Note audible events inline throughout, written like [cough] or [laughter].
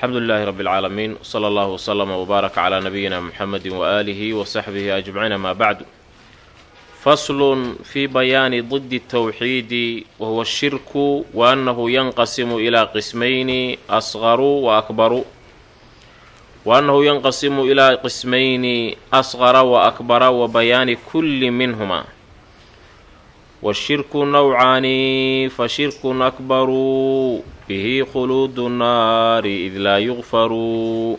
alxamdu lilaahi rabbi اlcaalamiin wsala allahu wslama wbaaraka calaa nabiyina muxamedi waaalihi wasaxbihi ajmaciin amaa bacdu faslun fii bayaani didi اtawxiidi wahuwa ashirku wa annahu yanqasimu ilaa qismayni asqaru wa akbaru. Wa annahu yanqasimu ilaa qismayni asqara wa akbara wa bayaani kulli minhuma. Washirku nawcaani fashirkun akbaru bihi khuluudu nnaari id laa yugfaru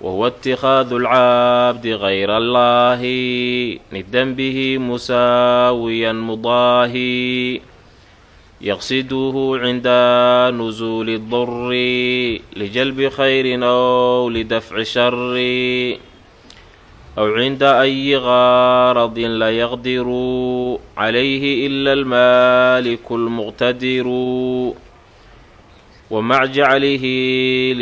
wahuwa itikaadu alcaabdi gayra allahi nidan bihi musaawiyan mudaahi yaqsiduhu cinda nusuuli duri lijalbi khayrin ow lidafci shari aw cinda ayi gaaradin la yaqdiru calayhi ila almaaliku almuqtadiru wamac jaclihi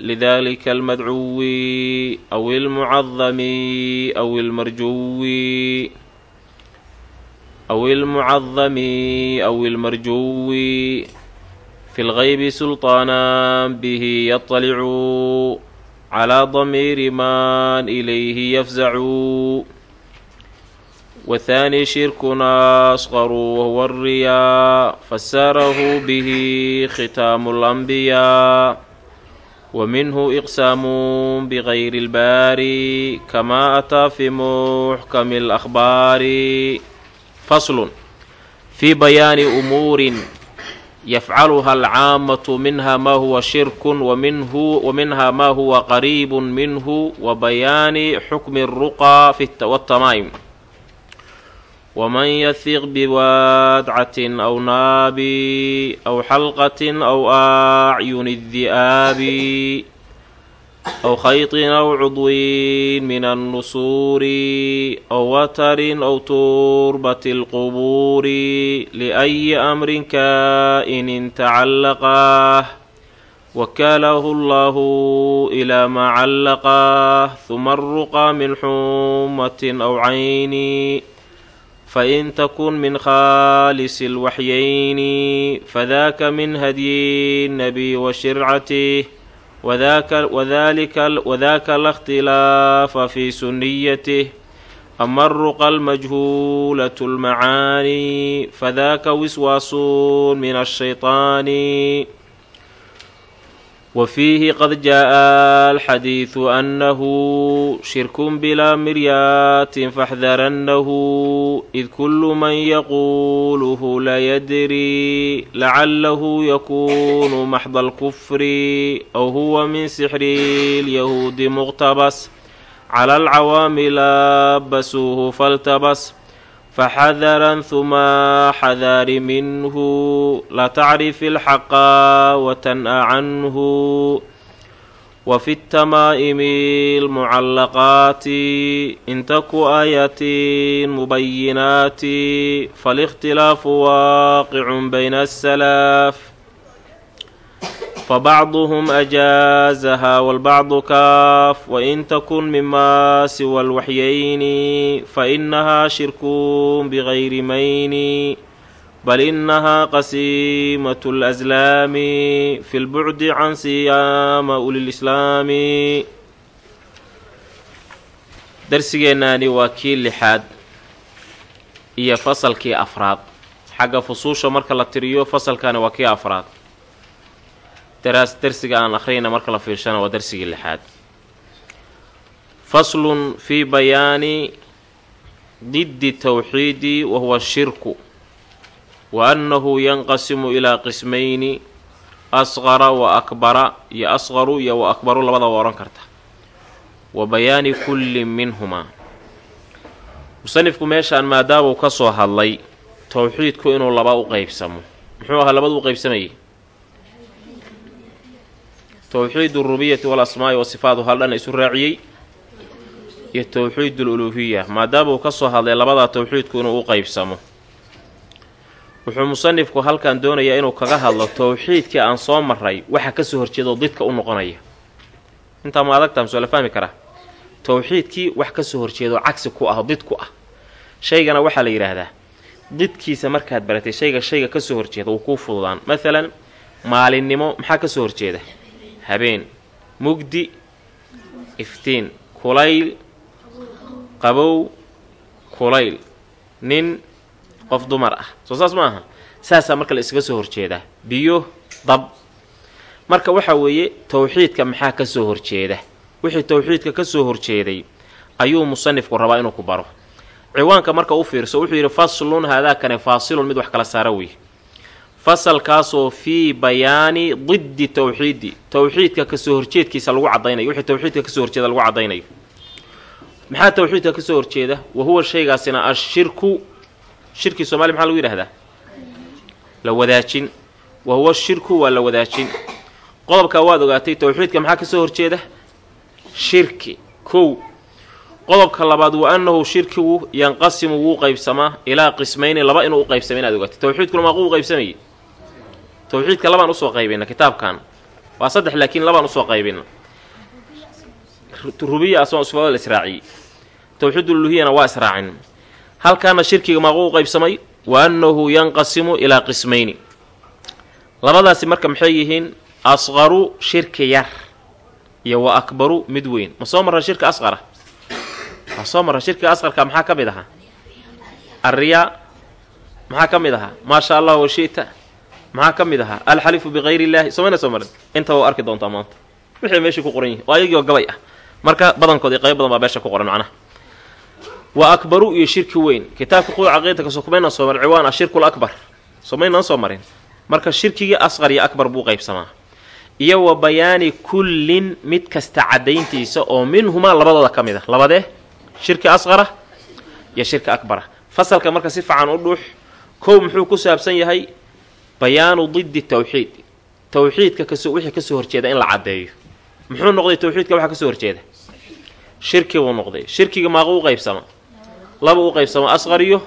lidalika almadcuwi aw ilmucadami aw ilmarjuwi aw ilmucadami aw ilmarjuwi fi lgaybi sulطaana bihi yaطalicu calaa damiiri man ilayhi yafzacu wathaani shirkun asqaru wahuwa alriyaa fasarahu bihi khitaamu alanbiyaa wa minhu iqsaamu bigayri اlbaari kama ataa fi muxkami alakhbaari faslun fii bayaani umuurin yafcaluha alcaamatu minha maa huwa shirkun wa minha maa huwa qariibun minhu wa bayaani xukmi اruqa watamaa'im waman yahiq biwaadcatin aw naabi aw xalqatin aw acyuni di'aabi aw khayطin aw cudwin min annusuuri aw watarin aw turbati اlqubuuri liأyi amrin kaa'inin tacallaqah wakaalahu allahu ilaa maa callaqah huma aruqa min xumatin aw cayni fain takun min khaalisi اlwaxyayni fadaka min hadyi الnabiy wa shircatih wadalika la اkhtilaafa fi suniyatih ama aruqa almajhuulaة اlmacaani fadaka wiswaasun min الshayطaani وفيه قد جاء الحديث أنه شرك بلا مريات فاحذرنه إذ كل من يقوله لا يدري لعله يكون محض الكفر أو هو من سحر اليهود مغتبس على العوام لابسوه فالتبس فحذرا ثم حذار منه لا تعرف الحق وتنأى عنه وفي التمائم المعلقات إن تك آيات مبينات فالاختلاف واقع بين السلاف fabacduhum ajaazaha walbacdu kaaf wain takun mima siwa alwaxyayni fainahaa shirkun bigayri mayni bal inahaa qasiimatu alaslaami fi lbucdi can siyaama ulilislaami darsigeennaani waa kii lixaad iyo fasalkii afraad xagga fusuusha marka la tiriyo fasalkani waa kii afraad daraas darsiga aan akhriyayna marka la fiirshana waa darsigii lixaad. Faslun fii bayaani diddi tawxiidi wa huwa shirku wa annahu yanqasimu ilaa qismayni asqara wa akbara iyo asqaru iyo wa akbaru labadaba odhan karta. Wa bayaani kulli minhumaa musanifku meeshaan maadaamuu ka soo hadlay towxiidku inuu laba u qeybsamo muxuu ahaa labadu u qeybsamayay towxiid urubiyati walasmaa'i wasifaatu haldhan isu raaciyey? Iyo towxiid uluuhiya maadaama uu ka soo hadlay labadaa towxiidku inuu u qeybsamo wuxuu musanifku halkan doonayaa inuu kaga hadlo towxiidkii aan soo maray waxa ka soo horjeeda oo didka u noqonaya. Intaa ma adagtaa masoo la fahmi karaa? Towxiidkii wax ka soo horjeedo cagsi ku ah did ku ah. Shaygana waxaa la yidhaahdaa didkiisa markaad baratay shayga shayga ka soo horjeeda wuu kuu fududaan. Maalan maalinnimo maxaa ka soo horjeeda habeen mugdi iftiin kulayl qabow kulayl nin qof dumar ah. Soo saas ma aha. Saasaa marka la iskaga soo horjeedaa biyo dab. Marka waxaa weeye towxiidka maxaa ka soo horjeeda? Wixii towxiidka ka soo horjeeday ayuu musanifku rabaa inuu ku baro. Ciwaanka marka u fiirso wuxuu yidhi faslun haadaakane faasilun mid wax kala saara wey fasalkaasoo fii bayaani diddi towxiidi towxiidka ka soo horjeedkiisa lagu cadaynayo wixii towxiidka ka soo horjeeda lagu cadaynayo maxaa towxiidka ka soo horjeeda? Wa huwa shaygaasina ashirku shirki soomaliya maxaa lagu yidhahdaa la wadaajin. Wa huwa shirku waa la wadaajin. Qodobkaa waad ogaatay towxiidka maxaa ka soo horjeeda? Shirki. Kow. Qodobka labaad wa annahu shirkigu yanqasimu wuu qaybsamaa ilaa qismayni laba inuu u qaybsamay inaad ogaatay towxiidkuna maaquu u qaybsamayay towxiidka labaan u soo qaybina kitaabkan. Waa saddex laakiin labaan u soo qaybina rubiya sifada la israaciyey towxiiduluhiyana waa israacin. Halkaana shirkiga maaquu u qaybsamay wa annahu yanqasimu ilaa qismayni. Labadaasi marka maxay yihiin? Asqaru shirki yar iyo wa akbaru mid weyn. Ma soo marra shirka asqara waa soo marra shirkiga asqarka maxaa ka mid ahaa? Arriyaa maxaa ka mid ahaa? Maa sha allah wa shi'ta maxaa ka mid ahaa? Alxalifu bikayri illaahi. Somayna soo marin? Intaba waa arki doontaa maanta. Wixii meeshii ku qoran yihiin oo gabay ah. Marka badankood iyo qayb badan baa meesha ku qoran macnaha. Wa akbaru iyo shirki weyn. Kitaabka quda caqiidata ka soo kumaynaan soo marin. Ciwaan ah shirkul akbar. Somaynaan soo marin. Marka shirkigii asqar iyo akbar buu qaybsamaa. Iyo wa bayaani kullin mid kasta caddayntiisa oo minhumaa labadooda ka mid a labadee shirki asqara iyo shirki akbara. Fasalka marka si fiican u dhuux. Kow muxuu ku saabsan yahay bayaanu diddi tawxiid. Tawxiidka ka soo wixii ka soo horjeeda in la caddeeyo. Muxuu noqday tawxiidka waxa ka soo horjeeda? Shirki buu noqday. Shirkiga maaqu u qaybsama? Laba u qaybsama asqar iyo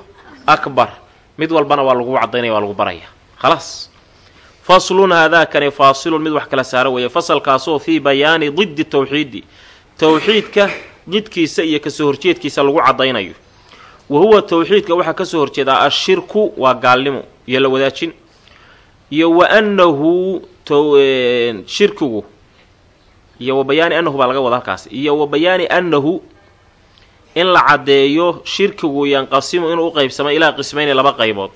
akbar. Mid walbana waa lagu cadaynaya waa lagu baraya. Khalaas faslun haadaakani faasilun mid wax kala saaro weeye. Fasalkaasoo fii bayaani diddi tawxiidi. Towxiidka didkiisa iyo ka soo horjeedkiisa lagu caddaynayo. Wa huwa towxiidka waxaa ka soo horjeedaa ashirku waa gaalnimo iyo la wadaajin iyo wa annahu shirkigu iyo wa bayaani annahu baa laga wada halkaas iyo wa bayaani annahu in la caddeeyo shirkigu yanqasimu inuu u qaybsamo ilaa qismayni laba qaybood.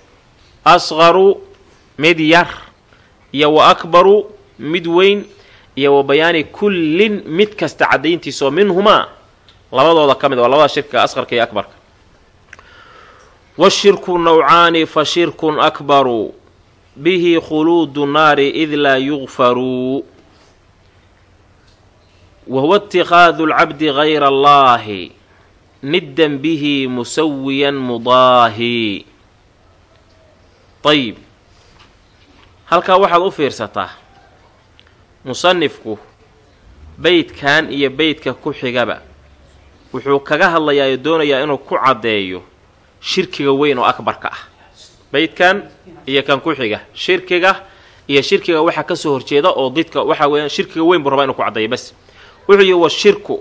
Asqaru mid yar iyo wa akbaru mid weyn iyo wa bayaani kullin mid kasta caddayntiisaoo minhumaa labadooda ka mid waa labada shirkiga asqarka iyo akbarka. Washirku nawcaani fa shirkun akbaru bihi khuluudu naari id laa yugfaruu wa huwa itikaadu lcabdi gayra allahi niddan bihi musawiyan mudaahi. Ayib halkaa waxaad u fiirsataa musanifku beydkan iyo beydka ku xigaba wuxuu kaga hadlayaa oo doonayaa inuu ku caddeeyo shirkiga weyn oo akbarka ah beydkan iyo kan ku xiga shirkiga iyo shirkiga waxaa ka soo horjeeda oo didka waxaa weeyaan shirkiga weyn buu rabaa inuu ku caddeeyo bas. Wuxuu yihi wa shirku.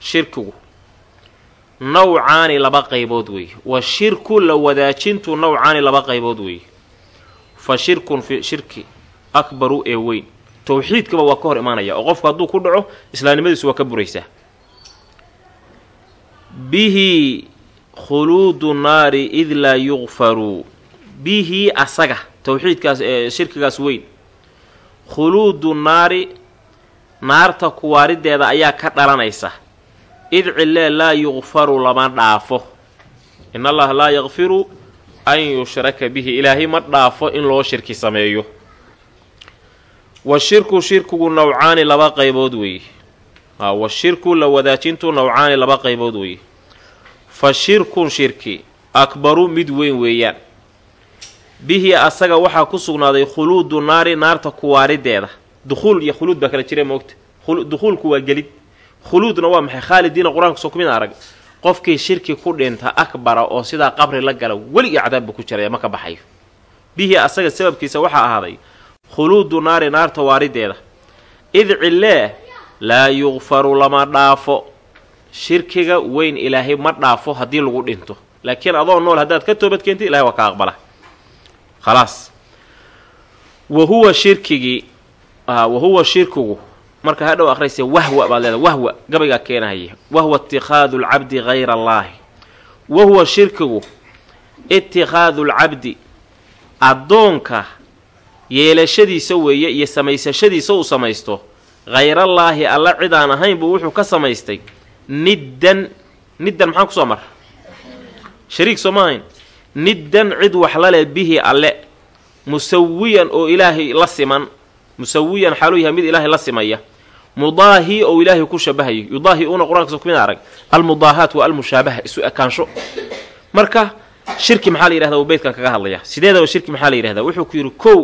Shirkigu. Nawcaani laba qaybood weeye wa shirku la wadaajintu nawcaani laba qaybood weeye fa shirkun fi shirki akbaru ee weyn. Towxiidkaba waa ka hor imaanaya oo qofku hadduu ku dhaco islaamnimadiisu waa ka buraysaa. Bihi khuluudu naari id laa yugfaruu bihi asaga towxiidkaas shirkigaas weyn. Khuluudu naari naarta kuwaarideeda ayaa ka dhalanaysa. Id cilee laa yugfaru lama dhaafo. In allaha laa yakfiru an yushraka bihi. Ilaahay ma dhaafo in loo shirki sameeyo. Wa shirku shirkigu nawcaani laba qaybood weeye a wa shirku la wadaajintu nawcaani laba qaybood weeye fa shirkun shirki akbaru mid weyn weeyaan bihi asaga waxaa ku sugnaaday khuluudu naari naarta kuwaarideeda. Dukhuul iyo khuluud baa kala jira moogta dukhuulku waa gelid. Khuluudna waa maxay? Khaalidiina qur'aanka soo kumid arag. Qofkii shirki ku dhinta akbara oo sidaa qabri la gala weligii cadaabba ku jiraya ma ka baxayo. Bihi asaga sababkiisa waxaa ahaaday khuluudu naari naarta waarideeda. Id cilee laa yugfaru lama dhaafo. Shirkiga weyn ilaahay ma dhaafo haddii lagu dhinto. Laakiin adoo nool haddaad ka toobad keentid ilahay waa ka aqbala khalaas wa huwa shirkigii wahuwa shirkigu marka hadhow akhraysa wahwa baad leedahay wahwa gabaygaa keenahaya wahwa itikhaadu lcabdi hayra allaahi wahuwa shirkigu itikhaadu lcabdi addoonka yeelashadiisa weeye iyo samaysashadiisa uu samaysto hayrallaahi alla cid aan ahayn buu wuxuu ka samaystay niddan niddan maxaan ku soo mara shariik soo ma niddan cid wax la leh bihi alle musawiyan oo ilaahay la siman musawiyan xaaluu yahay mid ilaahay la simaya mudaahi oo ilaahay ku shabahayo yudaahi una qur'aanka kumid arag almudaahaat waa almushaabaha isu ekaansho. Marka shirki maxaa la yidhahda uu beydkan kaga hadlaya sideedaba shirki maxaa la yidhahdaa? Wuxuu ku yidhi kow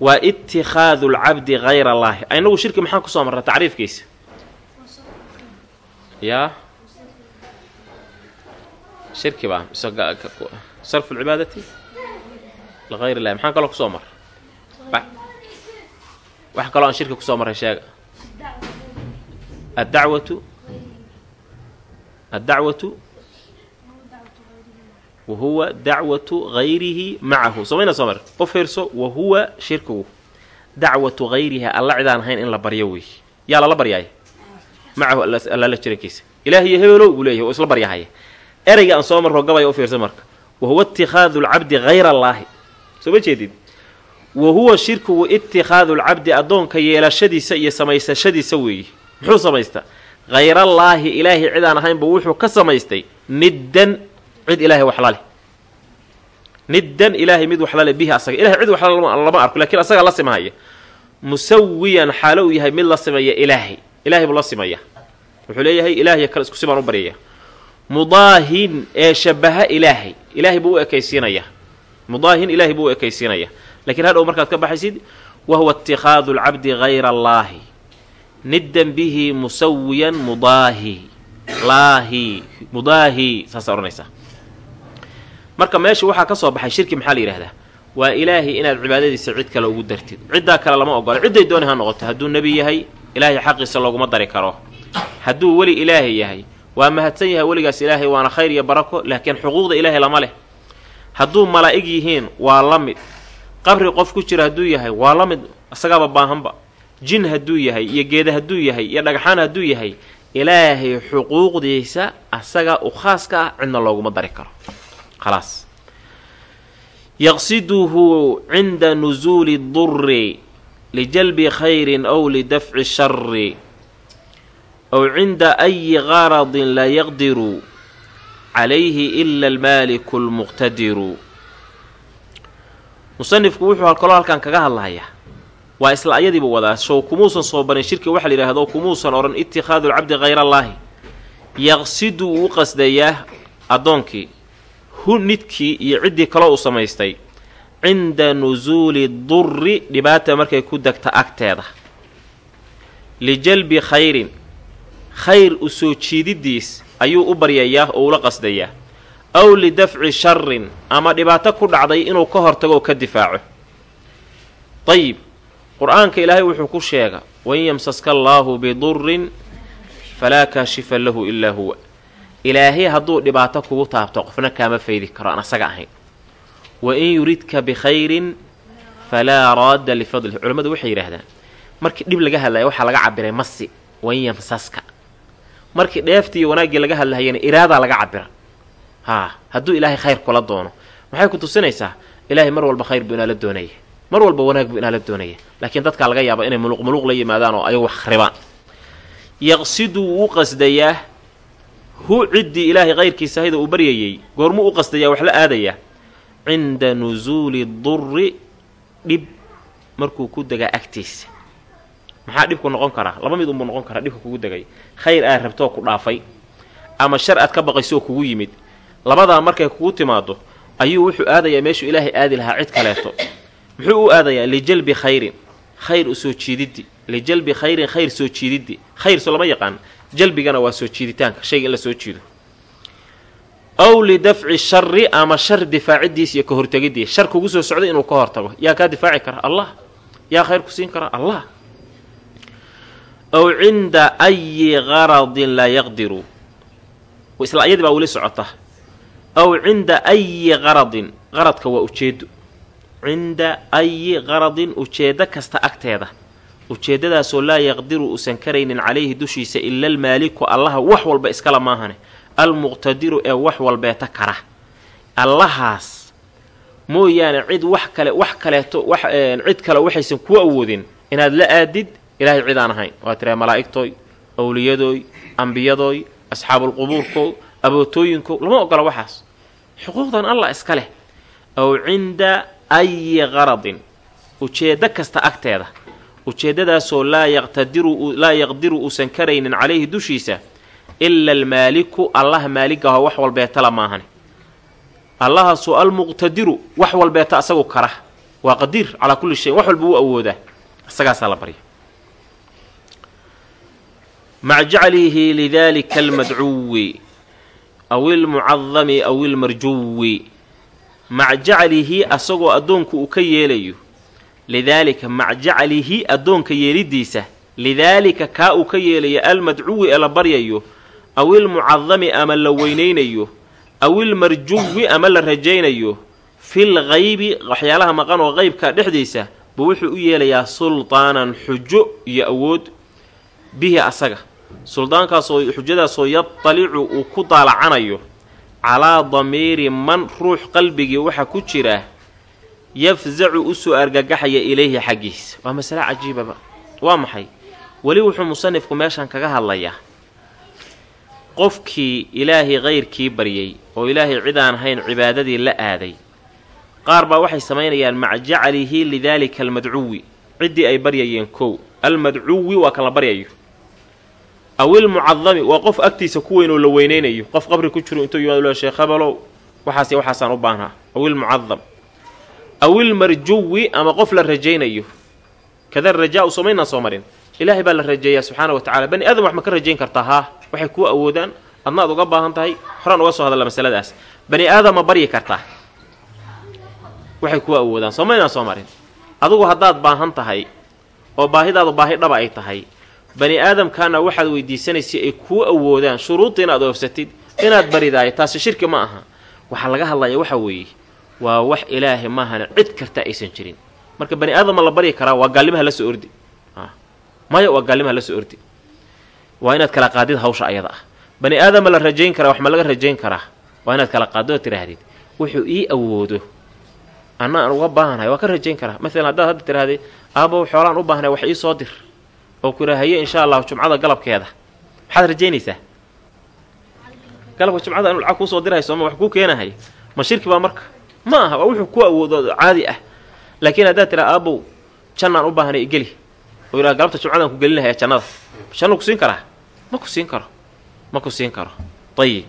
waa itikhaadu lcabdi hayra allaahi inagu shirki maxaan ku soo marra tacriifkiisa? Yaa? Shirki baa sarfu lcibaadati ligayr illahi maxaan kaloo ku soo marra wax kaloo aan shirki ku soo marray sheega. Addacwatu? Addacwatu? Wa huwa dacwatu hayrihi macahu somayna soo mar u fiirso wa huwa shirkigu. Dacwatu hayrihi alla cidaan ahayn in la baryo wey. Yaa lala baryaaya macahu allaala jirankiisa. Ilaah iyo hebelow buu leeyahy oo isla baryahaya ereyga aan soo marro gabaya u marka wa huwa itikhaadu lcabdi hayra allaahi soo ma jeedid wa huwa shirkigu itikhaadu lcabdi addoonka yeelashadiisa iyo samaysashadiisa weeye muxuu samaystaa hayrallaahi ilaahay cid aan ahaynba wuxuu ka samaystay niddan cid ilaahay waxla leh niddan ilaahay mid waxla leh bihi asaga ilahay cid waxla lama arko lakiin asagaa la simahaya musawiyan xaalo uu yahay mid la simaya ilaahay ilahay buu la simaya wuxuu leeyahay ilaahiy kale isku sibaan u baryaya mudaahin ee shabaha ilaahay. Ilaahay buu u ekaysiinaya. Mudaahin ilaahay buu u ekaysiinaya. Lakiin hadhow markaad ka baxaysid wahuwa itikhaadu lcabdi hayra allaahi niddan bihi musawiyan mudaahi. Laahi mudaahi saasa odhanaysaa. Marka meesha waxaa ka soo baxay shirki maxaa la yidhahdaa waa ilaahay inaad cibaadadiisa cid kale ugu dartid. Ciddaa kale lama ogola cidday dooni ha noqoto. Hadduu nebi yahay ilaahay xaqiisa looguma dari karo. Hadduu weli ilaahay yahay waa mahadsan yahay weligaas ilaahay waana khayr iyo barako laakiin xuquuqda ilaahay lama leh. Hadduu malaa'ig yihiin waa la mid. Qabri qof ku jira hadduu yahay waa la mid. Isagaaba baahanba. Jin hadduu yahay iyo geeda hadduu yahay iyo dhagxaan hadduu yahay ilaahay xuquuqdiisa asaga u khaaska ah cidna looguma dari karo. Khalaas. Yaqsiduhu cinda nusuuli duri lijalbi khayrin ow lidafci shari ow cinda ayi qaradin laa yaqdiru calayhi ila almaaliku lmuqtadiru musanifku wuxuu kaloo halkan kaga hadlahayaa waa isla ayadiibu wadaa show kumuusan soo barin shirki waxa la yidhahdo kumuusan odhan itikhaadu lcabdi hayrallaahi yaqsidu wuu u qasdayaa addoonkii hu nidkii iyo ciddii kaloo uu samaystay. Cinda nusuuli durri dhibaata markay ku degta agteeda. Lijalbi khayrin khayr u soo jiididiis ayuu u baryayaa oo ula qasdayaa. Aw lidafci sharin ama dhibaato ku dhacday inuu ka hortago oo ka difaaco. Dayib qur'aanka ilaahay wuxuu ku sheega wain yamsaska allaahu bidurrin falaa kaashifa lahu ilaa huwa. Ilaahay hadduu dhibaato kugu taabto qofna kaama faydi karo aan asaga ahayn. Wa in yuridka bikhayrin falaa raadda lifadlih culammadu waxay yidhaahdaan markii dhib laga hadlaya waxaa laga cabiray masi wain yamsaska markii dheeftii wanaaggii laga hadlahayana iraadaa laga cabira haa hadduu ilaahay khayr kula doono. Maxay ku tusinaysaa? Ilaahay mar walba khayr buu inaala doonaya mar walba wanaag buu inaala doonaya laakiin dadkaa laga yaaba inay muluq muluq la yimaadaan oo ayagu wax kharibaan yaqsidu wuu qasdayaa. Hu ciddii ilaahay kayrkiisa hayda uu baryayey goormuu u qasdayaa wax la aadayaa cinda nusuuli durri dhib markuu ku degaa agtiisa maxaa dhibku noqon karaa laba mid unbuu noqon karaa dhibka kugu degay. Khayr aad rabtoo ku dhaafay. Ama shar aad ka baqayso oo kugu yimid. Labadaa markay kugu timaado ayuu wuxuu aadayaa meeshuu ilaahay aadi lahaa cid kaleeto. Muxuu u aadayaa lijalbi khayrin. Khayr u soo jiididdi. Lijalbi khayrin khayr soo jiididdi. Khayr soo lama yaqaan. Jalbigana waa soo jiiditaanka. Shayga in la soo jiido. Aw lidafci shari ama shar difaacidiis iyo ka hortegidiis shar kugu soo socday inuu ka hortago. Yaa kaa difaaci kara? Allah. Yaa khayr ku siin kara? Allah aw cinda ayi qaradin laa yaqdiru isla ayadii baa weli socota aw cinda ayi qaradin qaradka waa ujeedo cinda ayi qaradin ujeedo kasta agteeda ujeeddadaasoo laa yaqdiru uusan karaynin calayhi dushiisa ila almaaliku allaha wax walba iskala maahane almuqtadiru ee wax walbeeta kara allahaas mooyaane cid wax kale wax kaleeto cid kale waxaysan ku awoodin inaad la aadid ilaahay cid aan ahayn. Waa tiraa malaa'igtooy awliyadooy ambiyadooy asxaabulqubuurkoo abootooyinko lama ogola waxaas. Xuquuqdan allah iska leh. Aw cinda ayi qaradin ujeeddo kasta agteeda. Ujeeddadaasoo laa yaqtadiru laa yaqdiru uusan karaynin calayhi dushiisa ila almaaliku allaha maaligaho wax walbeetala maahane allahaasoo almuqtadiru wax walbeeta asagu kara. Waa qadiir calaa kulli shayin wax walba u awoodaa. Isagaasaa la barya mac jaclihi lidalika almadcuwi aw ilmucadami aw ilmarjuwi mac jaclihi asagoo addoonku uu ka yeelayo lidaalika mac jaclihi addoonka yeelidiisa lidaalika kaa uu ka yeelayo almadcuwi ee la baryayo aw ilmucadami ama la weynaynayo aw ilmarjuwi ama la rajaynayo fil qaybi waxyaalaha maqan oo qeybka dhexdiisa buu wuxuu u yeelayaa sultaanan xujo iyo awood bihi asaga suldaankaasoo xujadaasoo yadalicu uu ku daalacanayo calaa damiiri man ruux qalbigii waxaa ku jira yafzacu u soo argagaxaya ilayhi xaggiisa waa masale cajiibaba waa maxay? Weli wuxuu musanifku meeshan kaga hadlayaa qofkii ilaahay kayrkii baryay oo ilaahay cid aan ahayn cibaadadii la aaday. Qaar baa waxay samaynayaan maca jacalihi lidaalika almadcuwi. Ciddii ay baryayeen kow. Almadcuwi waa kan la baryayo aw ilmucadami waa qof agtiisa ku weyn oo la weyneynayo. Qof qabri ku jiro intuu yimaado le sheekh habalow waxaas waxaasaan u baahnaa aw ilmucadam aw ilmarjuwi ama qof la rajaynayo. Kada rajaa-u somaynaan soo marin. Ilaahay baa la rajeeyaa subxaana wa tacala bani aadam wax ma ka rajayn kartaa haa? Waxay kuu awoodaan adna ad uga baahan tahay? Horaan uga soo hadalla masaladaas. Bani aadam ma baryi kartaa? Waxay kuu awoodaan. Somaynaan soo marin. Adugu haddaad baahan tahay oo baahidaadu baahi dhaba ay tahay bani aadamkaana waxaad weydiisanaysay ay kuu awoodaan shuruudda inaad oofsatid inaad baridaayo taasi shirki ma aha. Waxaa laga hadlaya waxa weeye waa wax ilaahay maahana cid karta aysan jirin. Marka bani aadam ma la baryi karaa waa gaalnimaha la soo ordi. Maya waa gaalnimaha la soo ordi. Waa inaad kala qaadid hawsha ayada ah. Bani aadama la rajayn karaa wax ma laga rajayn karaa. Waa inaad kala qaadid oo tidhaahdid wuxuu ii awoodo anna aan uga baahanhay waa ka rajayn karaa. Maalan haddaad hadda tidhahdid aabow xoolaan u baahnay wax ii soo dir oo ku yidhaha haye insha allahu jumcada galabkeeda. Maxaad rajaynaysaa? Galabka jumcada inu lacag kuusoo dirayso ama wax kuu keenahay? Ma shirki baa marka? Ma aha waa wuxuu ku awoodo caadi ah. Laakiin haddaad tidhaha aabow jannaan u baahnay igeli oo yidhaha galabta jumcadaan ku gelinahaya jannada. Jannu ku siin karaa? Ma ku siin karo. Ma ku siin karo. Ayib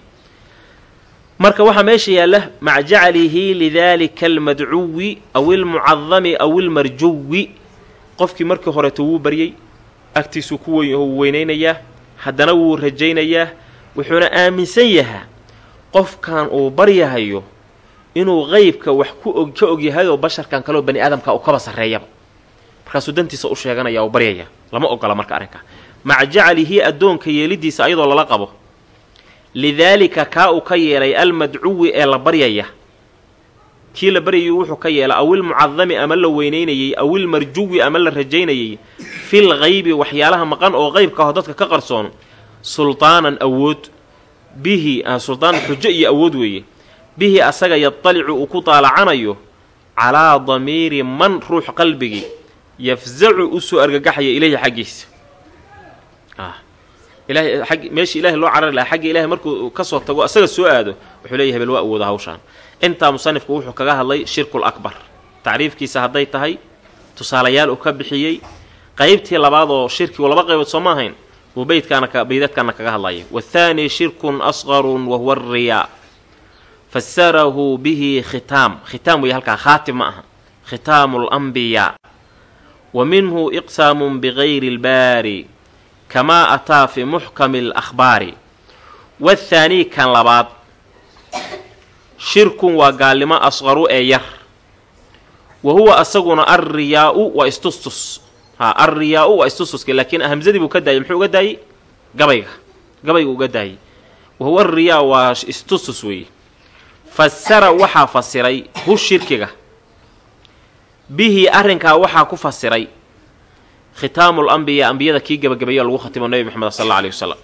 marka waxaa meesha yaalla maca jaclihi lidaalika almadcuwi aw ilmucadami aw ilmarjuwi qofkii markii horeeto wuu baryey agtiisuu ku weynaynayaa haddana wuu rajaynayaa wuxuuna aaminsan yahaa qofkan uu baryahayo inuu qeybka wax ku og ka ogyahay oo basharkan kaleoo bani aadamka uu kaba sarreeyaba. Markaasuu dantiisa u sheeganaya oo baryaya lama ogola marka arrinkaa maca jaclihi addoonka yeelidiisa ayadoo lala qabo. Lidaalika kaa uu ka yeelay almadcuwi ee la baryaya kii la baryayay wuxuu ka yeelay awilmucadami ama la weynaynayey awilmarjuwi ama la rajaynayey fil qaybi waxyaalaha maqan oo qeybka aho dadka ka qarsoon sultaanan awood. Bihi sultaan xujo iyo awood weeye. Bihi asaga yadalicu uu ku daalacanayo calaa damiiri man ruux qalbigii yafzacu u soo argagaxaya ilayhi xaggiisa. Ag meeshii ilahay loo carari lahaa xagga ilahay markuu ka soo tago asaga soo aado wuxuu leeyahay bal waa awooda hawshaan intaa musanifku wuxuu kaga hadlay shirkul akbar. Tacriifkiisa hadday tahay tusaalayaal uu ka bixiyey qaybtii labaad oo shirkigu laba qaybood soo ma ahayn buu beydkaana beydadkaana kaga hadlaya wathaani shirkun asqarun wahuwa ariyaa fasarahu bihi khitaam. Khitaam wey halkaa khaatim ma aha. Khitaamu alambiyaa wa minhu iqsaamun bigayri lbaari kamaa ataa fi muxkami alakhbaari wathaanii kan labaad shirkun waa gaalnimo asqaru ee yar. Wa huwa asaguna alriyaa-u waa istustus. Ha alriyaa-u waa istustuska laakiin hamsadii buu ka daayay muxuu uga daayey? Gabayga. Gabayga uga daayey. Wa huwa alriyaa waa istustus weeye fasara waxaa fasiray hu shirkiga. Bihi arrinkaa waxaa ku fasiray khitaamu lambiya ambiyada kii gebagabeeyo lagu khatimo nebi maxamed sal alla aleyh wasalam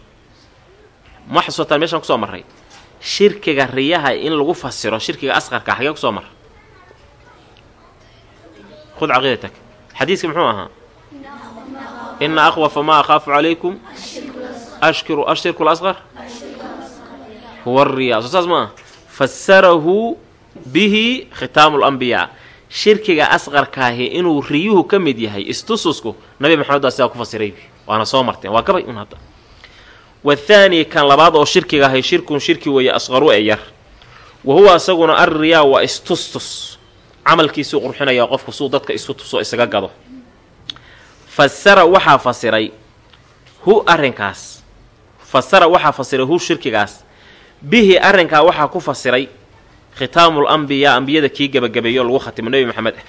ma xasuutaan meeshaan ku soo marray shirkiga riyaha in lagu fasiro shirkiga asqarka xagee ku soo mar? Khud caqiidatak xadiiska muxuu ahaa? Ina aqwafa maa akhaafu calaykum ashkiru ashirku lasqar huwa riya soo saas ma ah fasarahu bihi khitaamu lambiyaa shirkiga asqarkaahi inuu riyuhu ka mid yahay istususku nabi maxamed baa sidaa ku fasiray. Waana soo marteen waa gabay un hadda wathaani kan labaad oo shirkiga ahay shirkun shirki weeye asqaru ee yar wa huwa isaguna arriyaa waa istustus camalkiisuu qurxinayaa qofku suu dadka isu tuso isaga gado fasara waxaa fasiray hu arrinkaas fasara waxaa fasiray hu shirkigaas bihi arrinkaa waxaa ku fasiray khitaamul ambiyaa ambiyada kii gebagabeeyo lagu khatimo nebi maxamed ah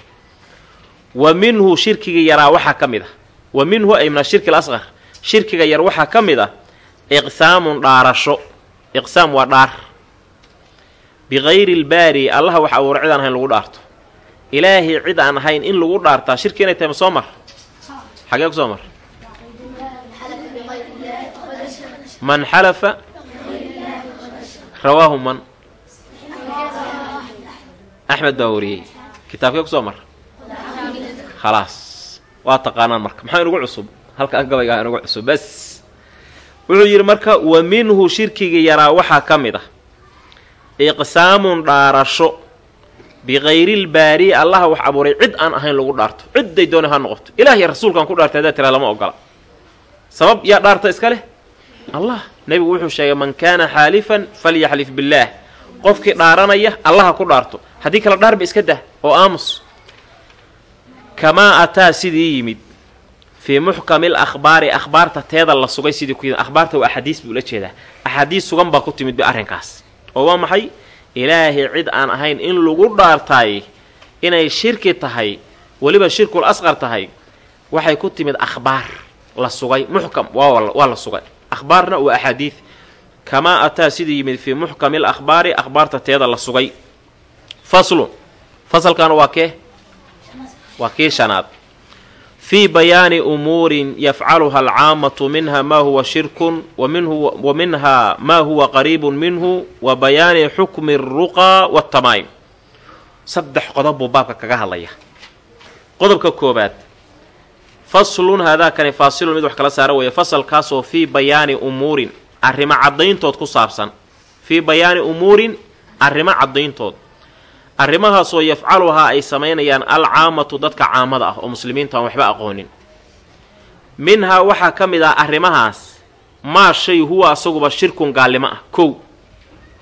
wa minhu shirkigii yaraa waxaa ka mid ah wa minhu ay al asqar shirkiga yar waxaa ka mid ah iqsaamun dhaarasho. Iqsaam waa dhaar. Bikayri lbaari allaha wax abuura cid aan ahayn lagu dhaarto. Ilaahay cid aan ahayn in lagu dhaartaa shirki inay tahay ma soo mar? Xagee ku soo mar? Man xalafa rawaahu man. Axmed baa wariyey. Kitaabkee ku soo mar? Khalaas. Waa taqaanaan marka. Maxaa inugu cusub? Halkaa gabaygaa inugu cusub bas wuxuu yidhi marka wa minhu shirkigii yaraa waxaa ka mid ah. Iqsaamun dhaarasho. Bikayril-baari allaha wax abuuray cid aan ahayn lagu dhaarto. Cidday doona ha noqoto. Ilaah iyo rasuulkaan ku dhaartay haddaa tiraa lama ogola. Sabab yaa dhaarta iska leh? Allah nebigu wuxuu sheegay man kaana xaalifan falyaxlif billaah. Qofkii dhaaranaya allaha ku dhaarto. Haddii kale dhaarba iska dah oo aamus. Kamaa ataa sidii yimid fii muxkami l akhbaari akhbaarta teeda la sugay sidii ku akhbaarta waa axaadiis buu ula jeedaa. Axaadiis sugan baa ku timid ba arrinkaas. Oo waa maxay? Ilaahay cid aan ahayn in lagu dhaartaay inay shirki tahay weliba shirkul asqar tahay waxay ku timid akhbaar la sugay. Muxkam waa la sugay. Akhbaarna waa axaadiid kamaa ataa sidii yimid fii muxkami l akhbaari akhbaarta teeda la sugay. Faslun fasalkaana waa kee? Waa kii shanaad fii bayaani umuurin yafcaluha alcaamatu minha maa huwa shirkun wa minha maa huwa qariibun minhu wa bayaani xukmi aruqaa waatamaa'im saddex qodob buu baabka kaga hadlaya. Qodobka koobaad faslun haadaakani faasilun mid wax kala saara weeye. Fasalkaasoo fii bayaani umuurin arrimo caddayntood ku saabsan. Fii bayaani umuurin arrimo caddayntood arrimahaasoo yafcaluhaa ay samaynayaan alcaamatu dadka caamada ah oo muslimiinta aan waxba aqoonin. Minhaa waxaa ka mid ah arrimahaas maa shay huwa asaguba shirkun gaalnimo ah kow.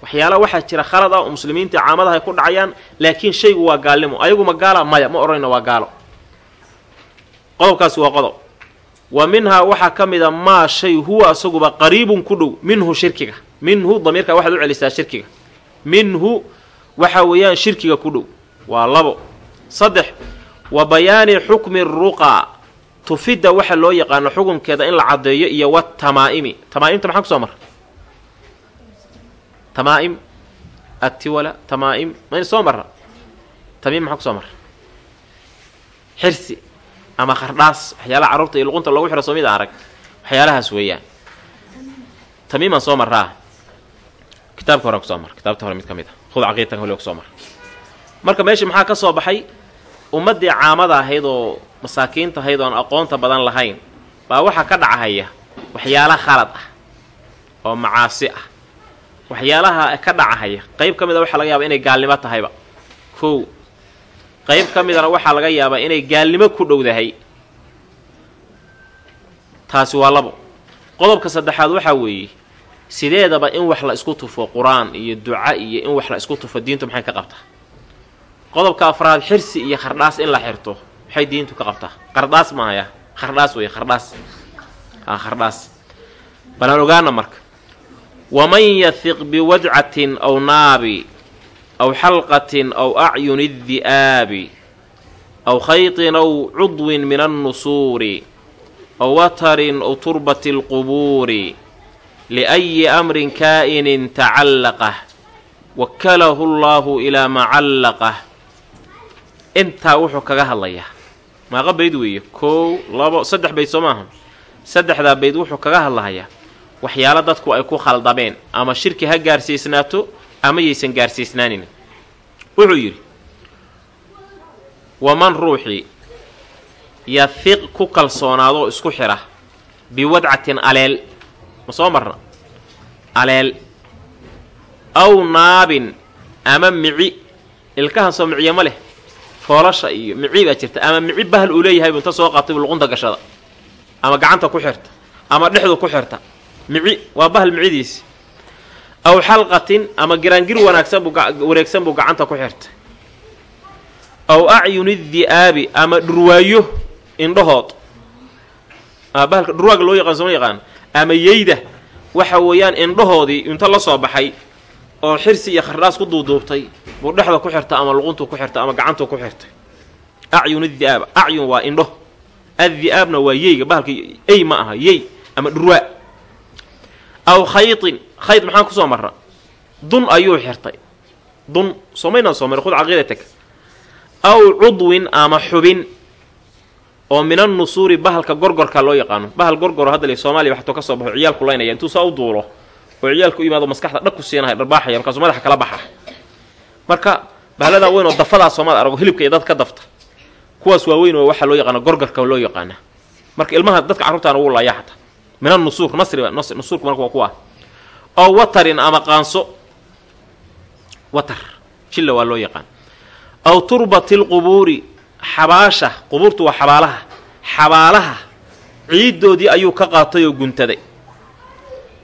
Waxyaala waxaa jira khalad ah oo muslimiinta caamadaha ay ku dhacayaan laakiin shaygu waa gaalnimo. Ayaguma gaala maya ma odhanayna waa gaalo. Qodobkaasi waa qodob. Wa minhaa waxaa ka mid a maa shay huwa asaguba qariibun ku dhow minhu shirkiga. Minhu damiirka waxaad u celisaa shirkiga. Minhu waxa weeyaan shirkiga ku dhow waa labo. Saddex wa bayaani xukmi ruqaa tufidda waxa loo yaqaano xukunkeeda in la caddeeyo iyo watamaa'imi tamaa'imta maxaa ku soo mara tamaa'im attiwala tamaa'im mayn soo marra. Tamiim maxaa ku soo mara xirsi ama khardhaas waxyaalaha carruurta iyo luqunta loogu xiro soo mid arag. Waxyaalahaas weeyaan. Tamiimaan soo marraa. Kitaabka hore ku soo mar kitaabta hore mid ka mid a hud caqiidatan hole ku soo mar marka. Meesha maxaa ka soo baxay? Ummaddii caamada ahayd oo masaakiinta ahayd oon aqoonta badan lahayn baa waxaa ka dhacahaya waxyaala khalad ah oo macaasi ah. Waxyaalaha ka dhacahaya qayb ka mid a waxaa laga yaabaa inay gaalnimo tahayba. Kow qayb ka midana waxaa laga yaabaa inay gaalnimo ku dhowdahay. Taasi waa labo. Qodobka saddexaad waxaa weeye sideedaba in wax la isku tufo qur'aan iyo duca iyo in wax la isku tufo diintu maxay ka qabtaa? Qodobka afraad xirsi iyo khardhaas in la xirto maxay diintu ka qabtaa? Qardhaas maaya khardhaas wey khardhaas a khardhaas balaan ogaana marka. Waman yahiq biwadcatin aw naabi aw xalqatin aw acyuni di'aabi aw khaytin aw cudwin min annusuuri aw watarin aw turbati alqubuuri liأyi amrin kaa'inin tacallaqah wakalahu allahu ilaa macallaqah intaa wuxuu kaga hadlayaa maaqa bayd weeye kow labo saddex bayd soo maaha saddexdaa bayd wuxuu kaga hadlahayaa waxyaalo dadku ay ku khaldameen ama shirki ha gaarsiisnaato ama yaysan gaarsiisnaanin wuxuu yidhi waman ruuxii yahiq ku kalsoonaadoo isku xidha biwadcatin aleel ma soo marna? Aleel. Aw naabin. Ama mici. Ilkahan soo miciya ma leh. Foolasha iyo mici baa jirta. Ama mici bahal uu leeyahay bu inta soo qaatay luqunta gashada. Ama gacanta ku xirta. Ama dhexdu ku xirta. Mici. Waa bahal micidiisi. Aw xalqatin. Ama giraangir wanaagsan buu wareegsan buu gacanta ku xirtay aw acyuni di'aabi. Ama dhurwaayo indhahood. Bahalka dhurwaaga loo yaqaan sooma yaqaan ama yeyda waxa weeyaan indhahoodii inta la soo baxay oo xirsi iyo khardhaas ku duuduubtay buu dhexda ku xirta ama luquntuu ku xirta ama gacantuu ku xirtay. Acyun di'aab acyun waa indho. Addi'aabna waa yeyga bahalka ey ma aha yey ama dhurwaa. Aw khaytin khayd maxaan ku soo marra? Dun ayuu xirtay. Dun soomaynaan soo mara khud caqiidatag aw cudwin ama xubin oo min annusuuri bahalka gorgorka loo yaqaano. Bahal gorgoro hadda soomaaliya waxatuu ka soo baxo ciyaalku laynaya. Intuu saa u duulo oo ciyaalku u yimaado maskaxda dhag ku siinahay dharbaaxaya markaasuu madaxa kala baxa. Marka bahladaa weyn oo dafadaa soomaad arago hilibka iyo dad ka dafta kuwaas waa weyn oo waxaa loo yaqaana gorgorka loo yaqaana marka ilmaha dadka carruurtaana wuu laayaa xataa. Min annusuur nasriba nusuurka marka waa kuwa. Oo watarin ama qaanso. Watar jilla waa loo yaqaan. Aw turbati lqubuuri xabaasha qubuurtu waa xabaalaha. Xabaalaha ciiddoodii ayuu ka qaatay oo guntaday.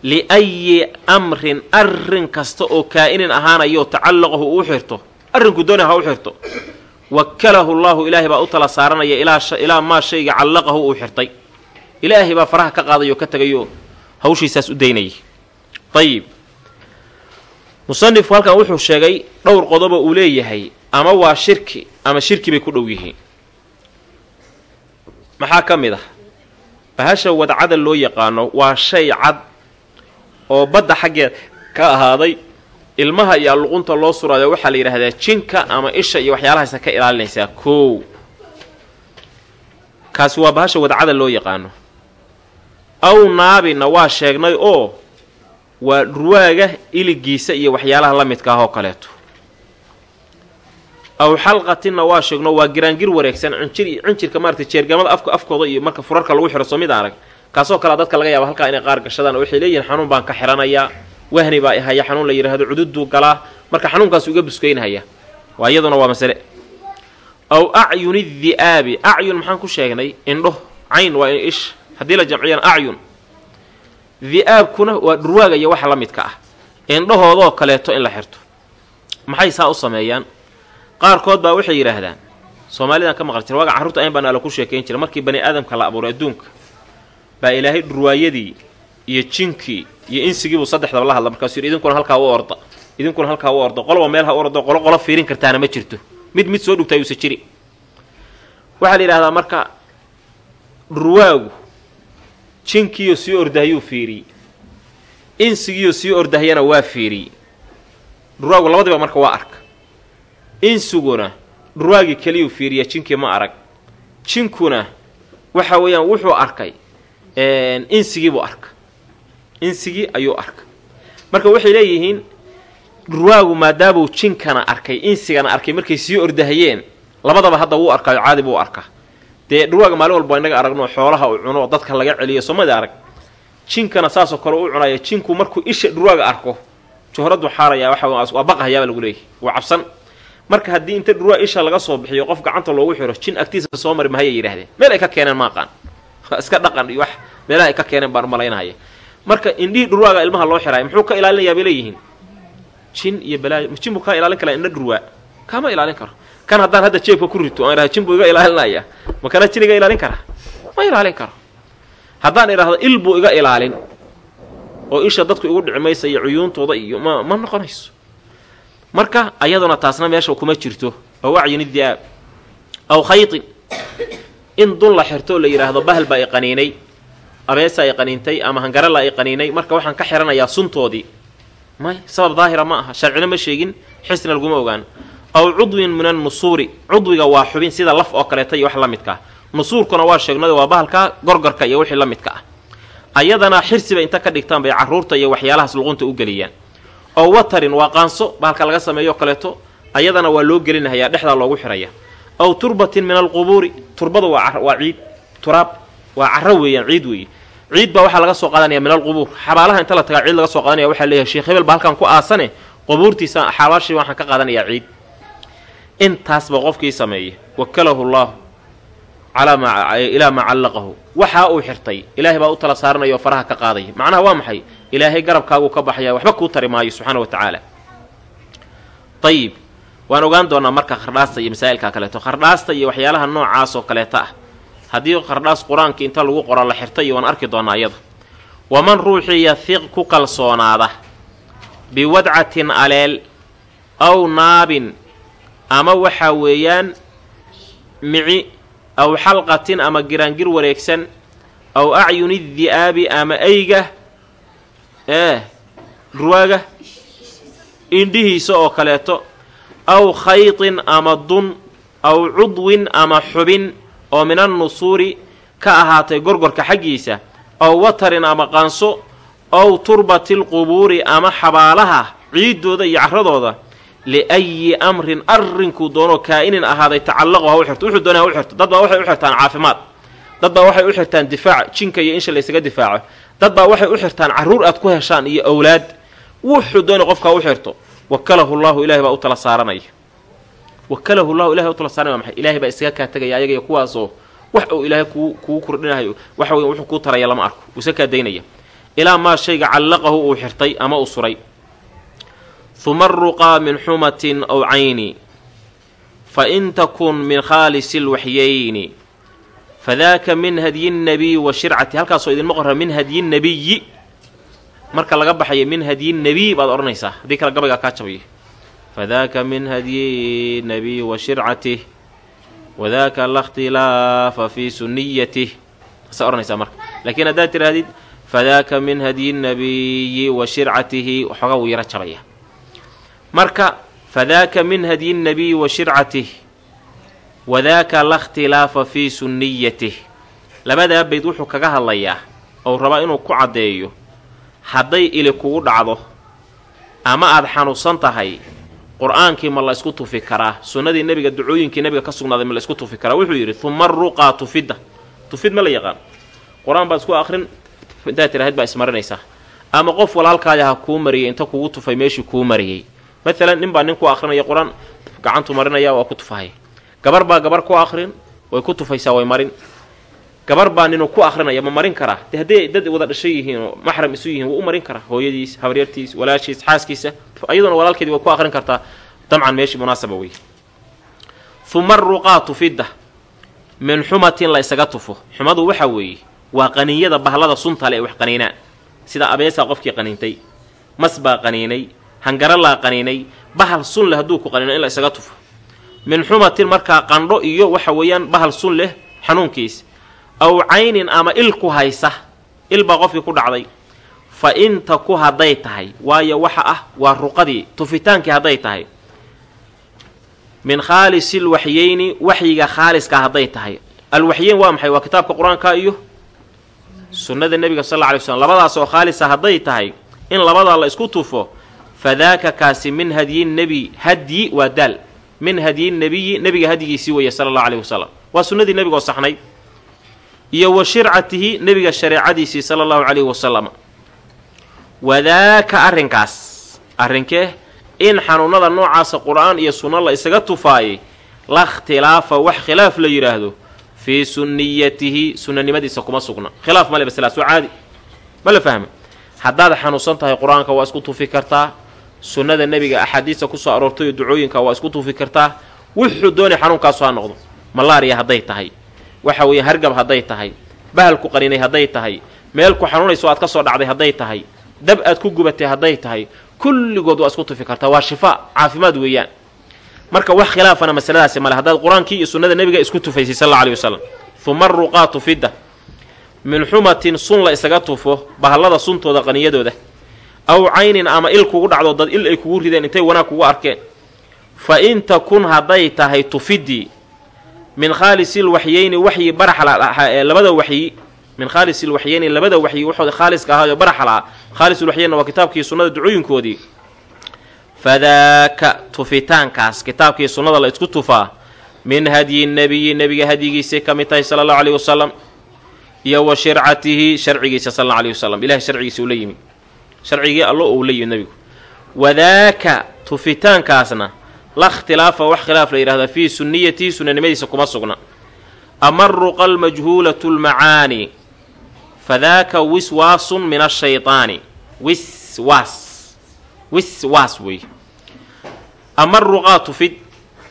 Liayi amrin arrin kasta oo kaa'inin ahaanayo tacallaqahu uu xirto arrinku dooni ha u xirto. Wakalahu llahu ilaahay baa u tala saaranaya ilaa maa shayga callaqahu uu xirtay. Ilaahay baa faraha ka qaadayoo ka tegayoo hawshiisaas u daynayay. Ayib musanifku halkan wuxuu sheegay dhowr qodobo uu leeyahay ama waa shirki ama shirki bay ku dhow yihiin. Maxaa ka mid ah? Bahasha wadcada loo yaqaano waa shay cad oo badda xaggeed ka ahaaday ilmaha iyo alluqunta loo suraayo waxaa la yidhaahdaa jinka ama isha iyo waxyaalahaasa ka ilaalinaysaa koow kaasi waa bahasha wadcada loo yaqaano. Aw naabina waa sheegnay oo waa dhurwaaga iligiisa iyo waxyaalaha la midka ah oo kaleeto aw xalqatinna waa sheegno waa giraangir wareegsan cinjir cinjirka maarata jeergamada afka afkooda iyo marka furarka lagu xiro soo mid arag. Kaasoo kalea dadka laga yaaba halkaa inay qaar gashadaan oo waxay leeyihiin xanuun baan ka xiranayaa wahni baa ihaya xanuun la yidhaahdo cududuu galaa marka xanuunkaas uga buskaynhaya waa iyaduna waa masale. Aw acyuni di'aabi acyun maxaan ku sheegnay indho cayn waa ish haddii la jamciyana acyun di'aabkuna waa dhurwaaga iyo waxa la midka ah indhahoodoo kaleeto in la xirto. Maxay saa u sameeyaan qaarkood baa waxay yidhaahdaan soomaalidan ka maqal jira waaga carruurta ayn baan ala ku sheekayn jira markii bani aadamka la abuuray adduunka baa ilaahay dhurwaayadii iyo jinkii iyo insigiibuu saddexdaba la hadla markaasuu yidhi idinkuna halkaa u orda idinkuna halkaa u orda qoloba meel ha u ordo qolo qolo fiirin kartaana ma jirto. Mid mid soo dhugta ayuusa jiri. Waxaa la yidhahdaa marka dhurwaagu jinkiiyo sii ordahayuu fiiriyey insigiiyo sii ordahyana waa fiiriyey dhurwaagu labadiiba marka waa arka insiguna dhurwaagii keliyuu fiiriya jinkii ma arag. Jinkuna waxa weeyaan wuxuu arkay insigiibuu arka insigii ayuu arka marka waxay leeyihiin dhurwaagu maadaamuu jinkana arkay insigana arkay markay sii ordahayeen labadaba hadda wuu arkaayo caadi buu arkaa dee dhurwaaga maalin walba inaga aragno xoolaha uu cuno dadka laga celiyo soomadi arag? Jinkana saasoo kale u cunaya jinku markuu isha dhurwaaga arko juhraduu xaarayaa waxa waa baqahayaaba lagu leeyahy waa cabsan marka haddii inta dhurwaa isha laga soo bixiyo qof gacanta loogu xiro jin agtiisa soo mari mahayay yidhahdeen meel ay ka keeneen maaqaan [laughs] iska dhaqan iyo wax meelaha ay ka keeneen baan umalaynahaya marka indhihii dhurwaaga ilmaha loo xiraay muxuu ka ilaalinayaa bay leeyihiin? Jin iyo balaayo jin buu kaa ilaalin karaa indha dhurwaa kaama ilaalin karo. Kan haddaan hadda jeebka ku rito aan jin buu iga ilaalinaya. Ma kana jin iga ilaalin karaa ma ilaalin karo. Haddaan idhaahdo il buu iga ilaalin oo isha dadku igu dhici maysa iyo cuyuuntooda iyo ma ma noqonayso marka ayaduna taasna meesha kuma jirto. Oo wacyini di'aab aw khaytin. In dun la xirtoo la yidhaahdo bahal baa i qaniinay abeesa ay qaniintay ama hangarala ay qaniinay marka waxaan ka xiranayaa suntoodii. May sabab daahira ma aha. Sharcina ma sheegin xisna laguma ogaan. Aw cudwin min annusuuri cudwiga waa xubin sida laf oo kaleeta iyo wax la midkaa nusuurkuna waa sheegnay waa bahalka gorgorka iyo wixii la midka ah. Ayadana xirsiba inta ka dhigtaan bay carruurta iyo waxyaalahaas luqunta u geliyaan oo watarin waa qaanso bahalka laga sameeyo kaleeto ayadana waa loo gelinahayaa dhexdaa loogu xiraya. Aw turbatin min alqubuuri turbadu waa waa ciid turaab waa caro weeyaan ciid weeye ciid baa waxaa laga soo qaadanaya min alqubuur. Xabaalaha inta la tagaa ciid laga soo qaadanaya waxaa leeyahay sheekh hebel ba halkan ku aasane qubuurtiisa xabaashii waxaan ka qaadanayaa ciid. Intaasba qofkii sameeyey. Wakalahu llaahu ilaa maa callaqahu waxaa uu xirtay ilaahay baa u tala saaranaya oo faraha ka qaadaya macnaha waa maxay ilaahay garabkaaguu ka baxaya waxba kuu tari maayo subxaana wa tacaala ayib waan ogaan doonaa marka khardhaasta iyo masaa'ilka kaleeto khardhaasta iyo waxyaalaha noocaas oo kaleeta ah haddii khardhaas qur'aanka inta lagu qoro la xirta iyo waan arki doonaa iyada waman ruuxii yahiq ku kalsoonaada biwadcatin aleel aw naabin ama waxaa weeyaan mici aw xalqatin ama giraangir wareegsan aw acyuni di'aabi ama eyga ee ruwaaga indhihiisa oo kaleeto aw khaytin ama dun aw cudwin ama xubin oo min annusuuri ka ahaatay gorgorka xaggiisa aw watarin ama qanso aw turbati lqubuuri ama xabaalaha ciiddooda iyo carradooda liayi amrin arrinkuu doonoo kaa'inin ahaaday tacallaqu ha u xirto wuxuu doonay ha u xirto dad baa waxay u xirtaan caafimaad dad baa waxay u xirtaan difaac jinka iyo insha laysaga difaaco dad baa waxay u xirtaan carruur aad ku heshaan iyo owlaad wuxuu doonay qofka ha u xirto wakalahu llahu ilahay baa u tala saaranaya wakalahu llahu ilahay u tala saaranaya waa maxay ilahay baa isaga kaa tegaya ayaga kuwaasoo wax uu ilaahay kuu kugu kordhinahayo waxa weya wuxuu kuu taraya lama arko uu isa kaa daynaya ilaa maa shayga callaqahu uu xirtay ama uu suray huma aruqaa min xumatin aw cayni fain takun min khaalisi lwaxyayni fadaaka min hadyi nnabiyi wa shircati halkaasoo idinma qorra min hadyi nnabiyi marka laga baxayo min hadyi nebiy baad odhanaysaa haddii kale gabaygaa kaa jabaya fadaaka min hadyi nabiy wa shircatih wadaaka la khtilaafa fii sunniyatih saa odhanaysaa marka laakiin haddaad tidhaahdid fadaaka min hadyi nabiyi wa shircatihi waxoogaa wuu yaro jabaya marka fadaaka min hadyi nabiyi wa shircatih wadaaka la khtilaafa fii sunniyatih labadaa bayd wuxuu kaga hadlayaa ou rabaa inuu ku caddeeyo hadday ili kugu dhacdo ama aad xanuunsan tahay qur'aankii ma la isku tufi karaa sunnadii nebiga ducooyinkii nebiga ka sugnaaday ma la isku tufi karaa. Wuxuu yidhi huma ruqaa tufidda tufid ma la yaqaan. Qur'aan baad isku akrin intaad tirahayd baa ismarinaysaa ama qof walaalkaadi ha kuu mariyay inta kugu tufay meeshii kuu mariyey maalan nin baa nin ku akrinaya qur'aan gacantu marinaya waa ku tufahaya gabar baa gabar ku akrin way ku tufaysaa way marin. Gabar baa ninuu ku akrinaya ma marin karaa de hadday dad wada dhashay yihiin oo maxram isu yihiin wuu u marin karaa hooyadiis habaryartiis walaashiis xaaskiisa. Iyaduna walaalkeedii way ku akrin kartaa. Dabcan meeshii munaasaba wey uma aruqaa tufidda min xumatin la isaga tufo. Xumadu waxa weeye waa qaniinyada bahlada sunta le wax qaniinaa. Sida abeesaa qofkii qaniintay mas baa qaniinay hangaralaa qaniinay bahal sun leh hadduu ku qaniino in la isaga tufo. Min xumatin markaa qandho iyo waxa weeyaan bahal sun leh xanuunkiis. Aw caynin ama il ku haysa il baa qofkii ku dhacday. Fa in taku hadday tahay waayo waxa ah waa ruqadii tufitaankii hadday tahay. Min khaalisi lwaxyeyni waxyiga khaaliska hadday tahay. Alwaxyeyn waa maxay? Waa kitaabka qur'aanka iyo sunnada nebiga sal alla alay slam labadaas oo khaalisa hadday tahay in labadaa la isku tufo fadaaka kaasi min hadyi nebi hadyi waa daal min hadyi nebiyi nebiga hadyigiisii weeye sala allahu aleyhi wasalam waa sunnadii nebigaoo saxnay iyo wa shircatihi nebiga shareecadiisii sala allahu calayhi wasalam wadaaka arrinkaas arrinkee in xanuunada noocaasa qur'aan iyo sunno la isaga tufaayay la khtilaafa wax khilaaf la yidhaahdo fii sunniyatihi sunnanimadiisa kuma sugna khilaaf male baslaas waa caadi ma la fahma haddaad xanuunsan tahay qur'aanka waa isku tufi kartaa sunnada nebiga axaadiista ku soo aroortay oo ducooyinka waa isku tufi kartaa wuxuu doonay xanuunkaasu ha noqdo. Malaariya hadday tahay waxa weeye hargab hadday tahay bahalku qaninay hadday tahay meel ku xanuunayso aad ka soo dhacday hadday tahay dab aad ku gubatay hadday tahay kulligood waa isku tufi kartaa waa shifaa caafimaad weeyaan. Marka wax khilaafana masaladaasi male haddaad qur'aankii iyo sunnada nebiga isku tufaysay sal alla alay wasalam huma aruqaa tufidda min xumatin sun la isaga tufo bahallada suntooda qaniyadooda aw caynin ama il kugu dhacdo dad il ay kugu rideen intay wanaag kugu arkeen. Fa in takun hadday tahay tufiddii min khaalisil waxyeyni waxyi baraxla labada waxyi min khaalisil waxyeyni labada waxyi waxooda khaaliska ahaayo baraxla ah khaalisul waxyeynna waa kitaabkii sunnada ducooyinkoodii. Fadaaka tufitaankaas kitaabkii sunnada la isku tufaa min hadyi nebiyi nebiga hadyigiisay ka mid tahay sala allahu alayhi wasalam iyo wa shircatihi sharcigiisa sala allau alayhi wasalam ilahay sharcigiisa uu la yimid sharcigii allo uu la yimid nebigu wadaaka tufitaankaasna la khtilaafa wax khilaaf la yidhahdaa fii sunniyatihi sunanimadiisa kuma sugna. Ama ruqa almajhuulatu lmacaani fadaaka wiswaasun min ashayطaani wiswaas wiswaas wey. Ama ruqaa tufid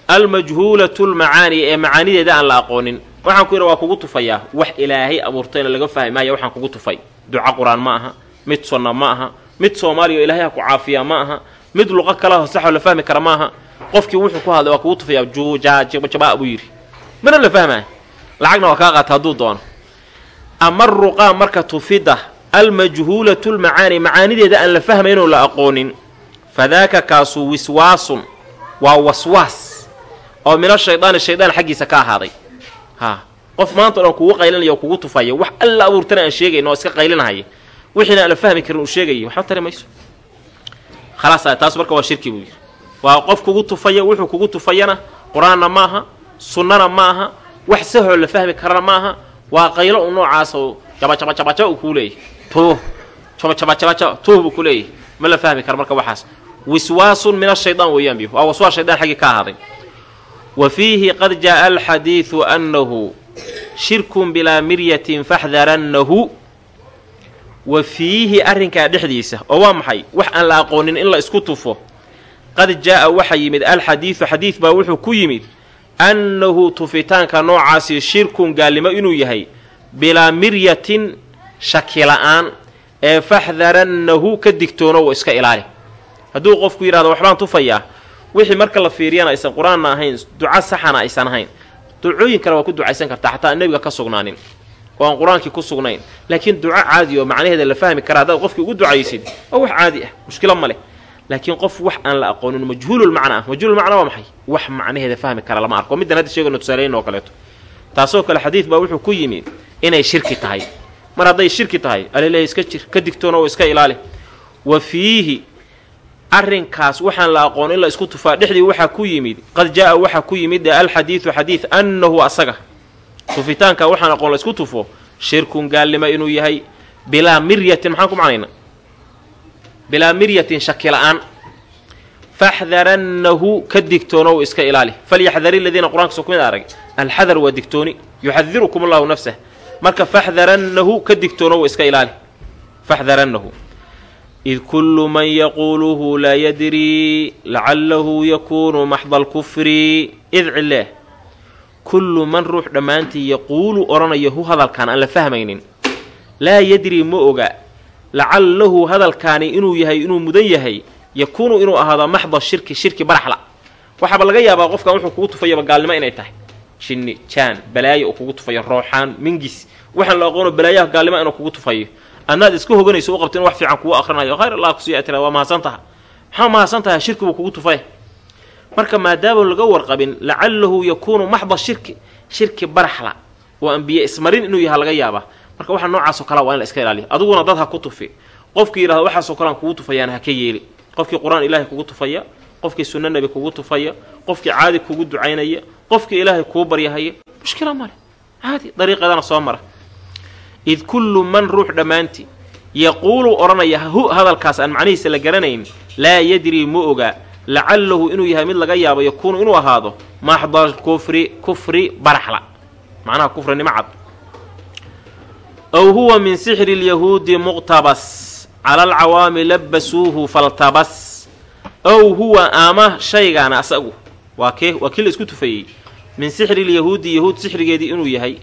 almajhuulatu lmacaani ee macaanideeda aan la aqoonin. Waxaan ku yidhi waa kugu tufayaa wax ilaahay abuurtayna laga fahmi maaya waxaan kugu tufay. Duco qur'aan ma aha mid sunna ma aha mid soomaaliya oo ilaahay ha ku caafiyaa ma aha. Mid luqo kalaho saxoo la fahmi kara ma aha. Qofkii wuxuu ku hadlay waa kugu tufayaa juujaajabaa buu yidhi. Mana la fahmaya lacagna waa kaa qaata hadduu doono. Ama ruqaa marka tufida almajhuulatu lmacaani macaanideeda aan la fahmaynoo la aqoonin. Fadaaka kaasu wiswaasun waa waswaas oo mina shaydaani shaydaan xaggiisa ka ahaaday. Ha qof maanta o dhan kugu qaylinaya oo kugu tufaya wax alla abuurtana aan sheegayn oo iska qaylinahaya wixiina aan la fahmi karin uu sheegaya waxba tari mayso. Khalaas taas marka waa shirki buu yidhi waa qof kugu tufaya wuxuu kugu tufayana qur'aanna ma aha sunnana ma aha wax sahoo la fahmi karana ma aha waa qaylo u noocaas oo jabajabajabajaba uu kuu leeyahy tuuh. Jabajabajabajaba tuuh buu ku leeyahy ma la fahmi kara marka waxaas. Wiswaasun min ashaydaan weeyaan bi waa waswaas shaydaan xaggii ka ahaaday. Wa fiihi qad jaaa alxadiidu annahu shirkun bilaa miryatin faxdarannahu wa fiihi arrinkaa dhexdiisa oo waa maxay? Wax aan la aqoonin in la isku tufo. Qad jaa'a waxa yimid alxadiidu xadiid baa wuxuu ku yimid annahu tufitaanka noocaasi shirkun gaalnimo inuu yahay bilaa miryatin shaki la'aan ee faxdarannahu ka digtoono wa iska ilaali. Hadduu qofku yidhahdo waxbaan tufayaa wixii marka la fiiriyana aysan qur'aanna ahayn duco saxana aysan ahayn. Ducooyin kale waa ku ducaysan kartaa xataa aan nebiga ka sugnaanin oo aan qur'aankii ku sugnayn. Laakiin duco caadi oo macnaheeda la fahmi kara haddaad qofkii ugu ducaysid waa wax caadi ah mushkilo ma leh. Laakiin qof wax aan la aqoonin majhuululmacna ah. Majhuululmacna waa maxay? Wax macnaheeda fahmi kara lama arko. Middan hadda sheegayno tusaalayn oo kaleeto. Taasoo kale xadiid baa wuxuu ku yimi inay shirki tahay. Mar hadday shirki tahay alileh iska jir ka digtoona oo iska ilaali. Wa fiihi arrinkaas waxaan la aqoon in la isku tufaa. Dhexdii waxaa ku yimid qad jaa-a waxaa ku yimid alxadiidu xadiid annahu asaga tufitaanka waxaan aqoon la isku tufo shirkun gaalnimo inuu yahay bilaa miryatin maxaan ku macnayna? Bilaa miryatin shaki la'aan. Faxdarannahu ka digtoonow iska ilaali. Falyaxdari ladiina qur'aanka soo kumid arag alxadar waa digtooni yuxadirukum allahu nafsah. Marka faxdarannahu ka digtoonow iska ilaali. Faxdarannahu id kullu man yaquuluhu laa yadrii lacalahu yakuunu maxda alkufri. Id kullu man ruux dhammaantii yaquulu odhanaya hu hadalkaan aan la fahmaynin. Laa yadrii ma oga. Lacalahu hadalkaani inuu yahay inuu mudan yahay yakuunu inuu ahaado maxda shirki shirki baraxla. Waxaaba laga yaabaa qofkan wuxuu kugu tufayaba gaalnimo inay tahay. Jinni jaan balaayo uu kugu tufayo rooxaan mingis. Waxaan la aqoono balaayaha gaalnimo inuu kugu tufayo. Adnaad iska hoganayso u qabta in wax fiican kugu aqrinayo khayr allah kusiiya tira waa mahadsan taha maxaa mahadsan tahay shirki buu kugu tufay marka maadaama laga warqabin lacalahu yakuunu maxda shirki shirki baraxla. Oo ambiye ismarin inuu yaha laga yaabaa. Marka waxa noocaasoo kalea waa in la iska ilaaliyo. Adiguna dad ha ku tufi. Qofkii yidhahdo waxaasoo kalean kugu tufayaan ha ka yeeli. Qofkii qur'aan ilaahay kugu tufaya qofkii sunno nebi kugu tufaya qofkii caadi kugu ducaynaya qofkii ilaahay kuu baryahaya mushkila male caadi dariiqeedana soo mara. Id kullu man ruux dhammaantii yaquulu odhanaya hadalkaas aan macnihiisa la garanayn laa yadrii ma ogaa lacalahu inuu yahay mid laga yaabo yakuunu inuu ahaado maxda kufri kufri baraxla macnaha kufrinimo cad? Ow huwa min sixri lyahuudi muqtabas. Cala alcawaami labasuuhu faltabas. Ow huwa ama shaygaana asagu. Waa kee? Waa kii la isku tufayey? Min sixri lyahuudi yahuud sixrigeedii inuu yahay.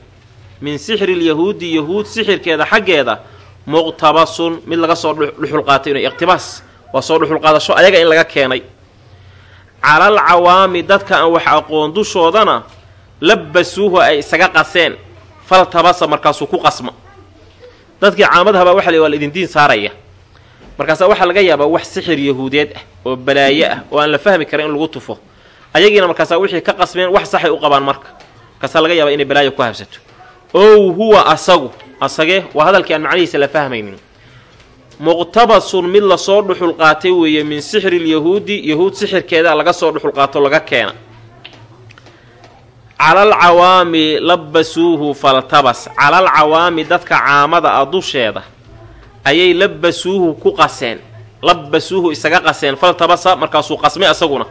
Min sixri lyahuudi yahuud sixirkeeda xaggeeda muqtabasun mid laga soo dhuxul qaatay inuu iqtibaas waa soo dhuxulqaadasho ayaga in laga keenay calal cawaami dadka aan wax aqoon dushoodana labbasuuhu ay isaga qaseen. Faltabasa markaasuu ku qasma dadkii caamadhabaa waxa la waa la idin diin saaraya. Markaasaa waxaa laga yaabaa wax sixir yahuudeed ah oo balaaye ah oo aan la fahmi karin in lagu tufo. Ayagiina markaasaa wixii ka qasmeen wax saxay u qabaan marka. Markaasaa laga yaaba inay balaayo ku habsato ow huwa asagu asage waa hadalkii aan macnihiisa la fahmaynin muqtabasun mid la soo dhuxul qaatay weeye min sixri lyahuudi yahuud sixirkeeda laga soo dhuxul qaato laga keena. Calal cawaami labbasuuhu faltabas. Calal cawaami dadka caamada ah dusheeda ayay labbasuuhu ku qaseen. Labbasuuhu isaga qaseen faltabasa markaasuu qasmay asaguna.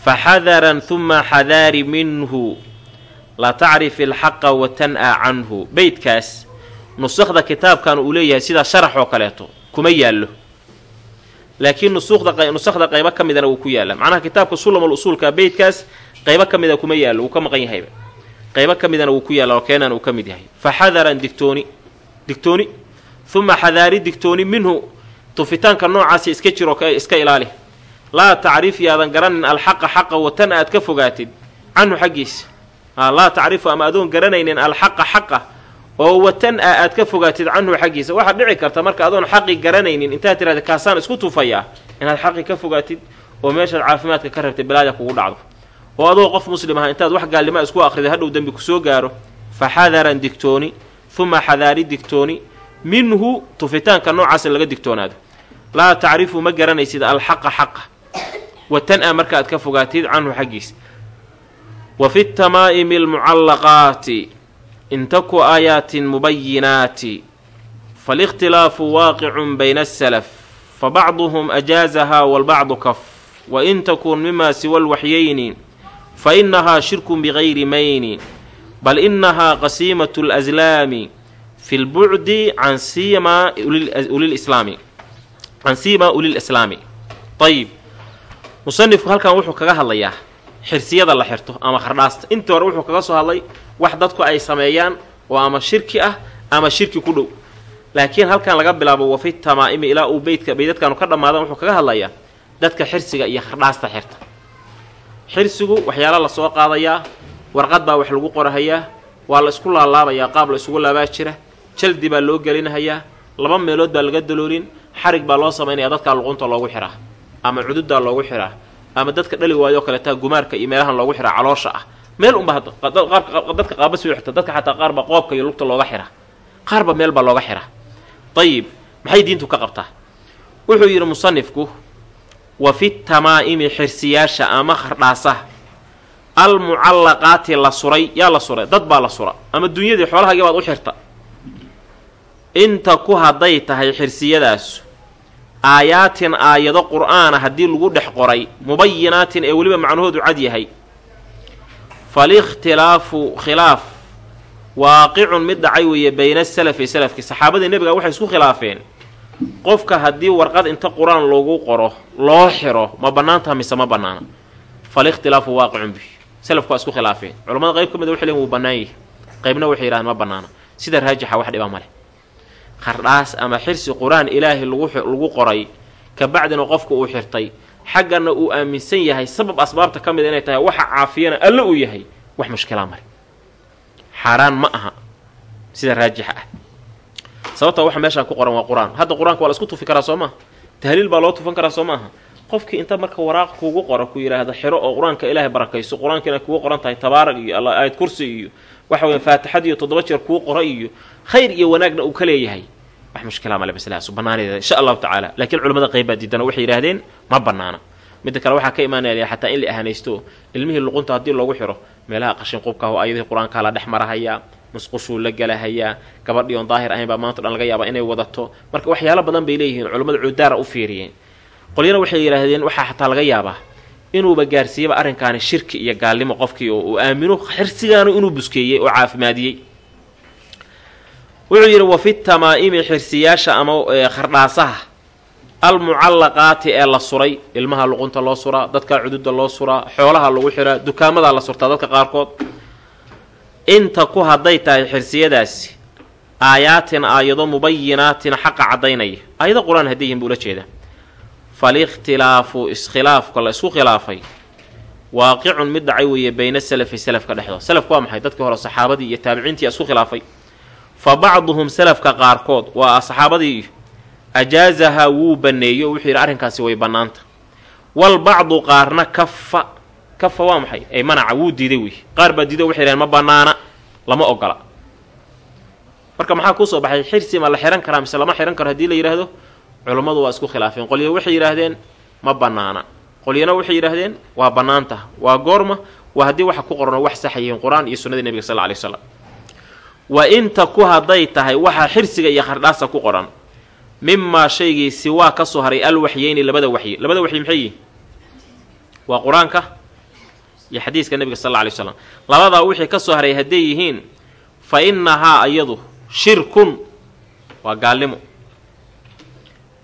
Fa xadaran huma xadaari minhu. La tacrifi alxaqa wa tan-a canhu. Beydkaas nusakda kitaabkan uu leeyahay sidaa sharax oo kaleeto kuma yaallo. Laakiin nusakda qaybo ka midana wuu ku yaalla macnaha kitaabka sulamul usuulka beydkaas qaybo ka mida kuma yaallo wuu ka maqan yahayba. Qaybo ka midana wuu ku yaalla oo keenan uu ka mid yahay. Fa xadaran digtooni digtooni uma xadaari digtooni minhu tufitaanka noocaasi iska jiro iska ilaali. Laa tacriif yaadan garanin alxaqa xaqa watan aad ka fogaatid canhu xaggiisa laa tacrifu ama adoon garanaynin alxaqa xaqa oo watan a aad ka fogaatid canhu xaggiisa waxaad dhici karta marka adoon xaqi garanaynin intaad tirahda kaasaan isku tufayaa inaad xaqi ka fogaatid oo meeshaad caafimaadka ka rabtay balaaya kugu dhacdo. Oo adoo qof muslim aha intaad wax gaalnima isku akhriday hadhow dembi ku soo gaaro fa xadaran digtooni uma xadaari digtooni minhu tufitaanka noocaasa laga digtoonaado. Laa tacrifu ma garanaysid alxaqa xaqa. Watan a marka aad ka fogaatid canhu xaggiisa wa fi tamaa'imi almucallaqaati in taku aayaatin mubayinaati faalikhtilaafu waaqicun bayna asalaf fabacduhum ajaazahaa walbacdu kaf wain takun mima siwa alwaxyayni fainahaa shirkun bigayri mayni bal inahaa qasiimatu alaslaami fi lbucdi can siima ulilislaami can siima ulilislaami ayib musanifku halkan wuxuu kaga hadlayaa xirsiyada la xirto ama khardhaasta intii hore wuxuu kaga soo hadlay wax dadku ay sameeyaan oo ama shirki ah ama shirki ku dhow. Laakiin halkan laga bilaabo wafi tamaa'imi ilaa uu beydka beydadkaanu ka dhammaadan wuxuu kaga hadlayaa dadka xirsiga iyo khardhaasta xirta. Xirsigu waxyaala la soo qaadayaa warqad baa wax lagu qorahayaa waa la isku laalaabayaa qaab la isugu laabaa jira jaldi baa loo gelinahayaa laba meelood baa laga daloolin xarig baa loo samaynayaa dadkaa luqunta loogu xiraa ama cududdaa loogu xiraa ama dadka dhali waayoo kaleetaa gumaarka iyo meelahan loogu xiraa caloosha ah. Meel unba dadka qaaba soo xirta dadka xataa qaar baa qoobka iyo lugta looga xiraa qaarba meel baa looga xiraa ayib maxay diintu ka qabtaa? Wuxuu yidhi musanifku wa fi tamaa'imi xirsiyaasha ama khardhaasaha almucallaqaati la suray yaa la suray dad baa la sura. Ama dunyadii xoolahagii baad u xirta. Inta ku hadday tahay xirsiyadaasu aayaatin aayado qur'aana haddii lagu dhex qoray mubayinaatin ee weliba macnahoodu cad yahay. Falikhtilaafu khilaaf. Waaqicun mid dhacay weeye bayna salafi salafkii. Saxaabadii nebiga waxay isku khilaafeen. Qofka haddii warqad inta qur'aan lagu qoro loo xiro ma bannaantaha mise ma bannaana? Falikhtilaafu waaqicun bi. Salafku waa isku khilaafeen. Culamada qayb ka mid waxay leeyiin wuu bannaan yahay. Qaybna waxay yidhahdeen ma bannaana. Sida raajixa wax dhiba male khardhaas ama xirsi qur'aan ilaahay lagu qoray kabacdina qofka uu xirtay xaggana uu aaminsan yahay sabab asbaabta ka mida inay tahay waxa caafiyana alle uu yahay wax mushkilaa male xaaraan ma aha sida raajixa ah. Sababta waxa meeshaan ku qoran waa qur'aan. Hadda qur'aanka waa la isku tufi karaa soo maaha tahliil baa loo tufan karaa soo maaha qofkii inta marka waraaq kuugu qoro ku yidhaahda xiro oo qur'aanka ilaahay barakayso qur'aanka inay kugu qoran tahay tabaarag iyo aayad kursi iyo waxa weya faatixad iyo toddoba jeer kuu qora iyo khayr iyo wanaagna uu ka leeyahay. Wax mushkilaa male maslahaasu bannaaneeda insha allahu tacaala. Laakiin culamada qayb baa diidana waxay yidhahdeen ma bannaana. Midda kale waxaa ka imaanaya xataa in la ahanaysto ilmihii luqunta haddii loogu xiro meelaha qashin qubka oo ayadihii qur'aankaa la dhex marahayaa musqushuu la galahayaa gabadhii oon daahir ahayn baa maanta o dhan laga yaabaa inay wadato. Marka waxyaalo badan bay leeyihiin culamada cudaara u fiiriyeen. Qolyana waxay yidhaahdeen waxaa xataa laga yaabaa inuuba gaarsiiyaba arrinkaani shirki iyo gaalnimo qofkii oo uu aamino xirsigaanu inuu buskeeyey oo caafimaadiyey. Wuxuu yidhi wa fi tamaa'imi xirsiyaasha ama khardhaasaha. Almucallaqaati ee la suray ilmaha luqunta loo suraa dadka cududa loo suraa xoolaha lagu xiraa dukaamadaa la surtaa dadka qaarkood. Inta ku hadday tahay xirsiyadaasi aayaatin aayado mubayinaatin xaqa caddaynaya. Aayado qur'aan hadday yihiin buu ula jeedaa falikhtilaafu iskhilaafka la isku khilaafay waaqicun mid dhacay weeye bayna salafi salafka dhexdooda. Salafku waa maxay? Dadkii hore saxaabadii iyo taabiciintii isku khilaafay. Fa bacduhum salafka qaarkood waa saxaabadii ajaazahaa wuu banneeyo wuxuu yidhi arrinkaasi way bannaanta. Wal bacdu qaarna kafa kafa waa maxay? Ay manaca wuu diiday wey qaar baa diido waxay yidhahen ma banaana lama ogola. Marka maxaa kuusoo baxay? Xirsi ma la xihan karaa mise lama xihan karo haddii la yidhaahdo culummadu waa isku khilaafeen. Qolyo waxay yidhaahdeen ma banaana qolyana waxay yidhaahdeen waa bannaantah waa goorma waa haddii waxa ku qoran wax saxa yihiin qur'aan iyo sunnadii nebiga sal alay slam wa inta ku hadday tahay waxaa xirsiga iyo khardhaasa ku qoran mimaa shaygii siwaa ka soo haray alwaxyeyni labada waxyi. Labada waxyi maxay yihiin waa qur'aanka iyo xadiiska nebiga sal alay slam labadaa wixii ka soo haray hadday yihiin fa innahaa iyadu shirkun. Waa gaalnimo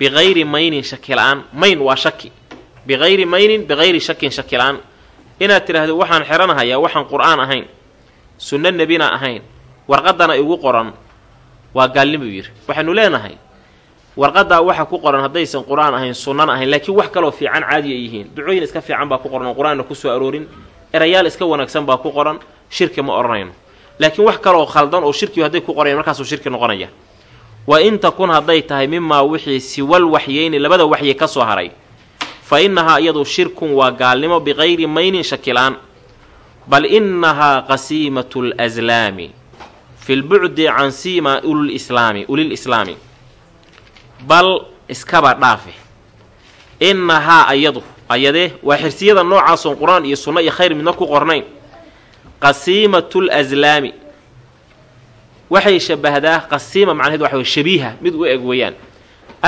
biqayri maynin shaki la'aan mayn waa shaki biqayri maynin biqayri shakin shaki la'aan inaad tidhaahdo waxaan xeranahayaa waxaan qur'aan ahayn sunno nebina ahayn warqadana igu qoran waa gaalnimo yidhi waxaynu leenahay warqadaa waxa ku qoran haddaysan qur'aan ahayn sunnana ahayn laakiin wax kaloo fiican caadi ay yihiin ducooyin iska fiican baa ku qoran oo qur'aanna ku soo aroorin erayaal iska wanaagsan baa ku qoran shirki ma odhanayno laakiin wax kaloo khaldan oo shirkigu hadday ku qorayan markaasuu shirki noqonaya wa in takun hadday tahay mimaa wixii siwal waxyeyni labada waxyi ka soo haray fa innahaa iyadu shirkun waa gaalnimo biqayri maynin shakilaan bal innahaa qasiimatu laslaami fi lbucdi can siima ulilislaami ulilislaami bal iskaba dhaafe. Innahaa ayadu ayadee waa xirsiyada noocaasoon qur'aan iyo sunno iyo khayr midna ku qornayn. Qasiimatul aslaami waxay shabahdaa qasiima macnaheed waxa shabiiha mid u eg weeyaan.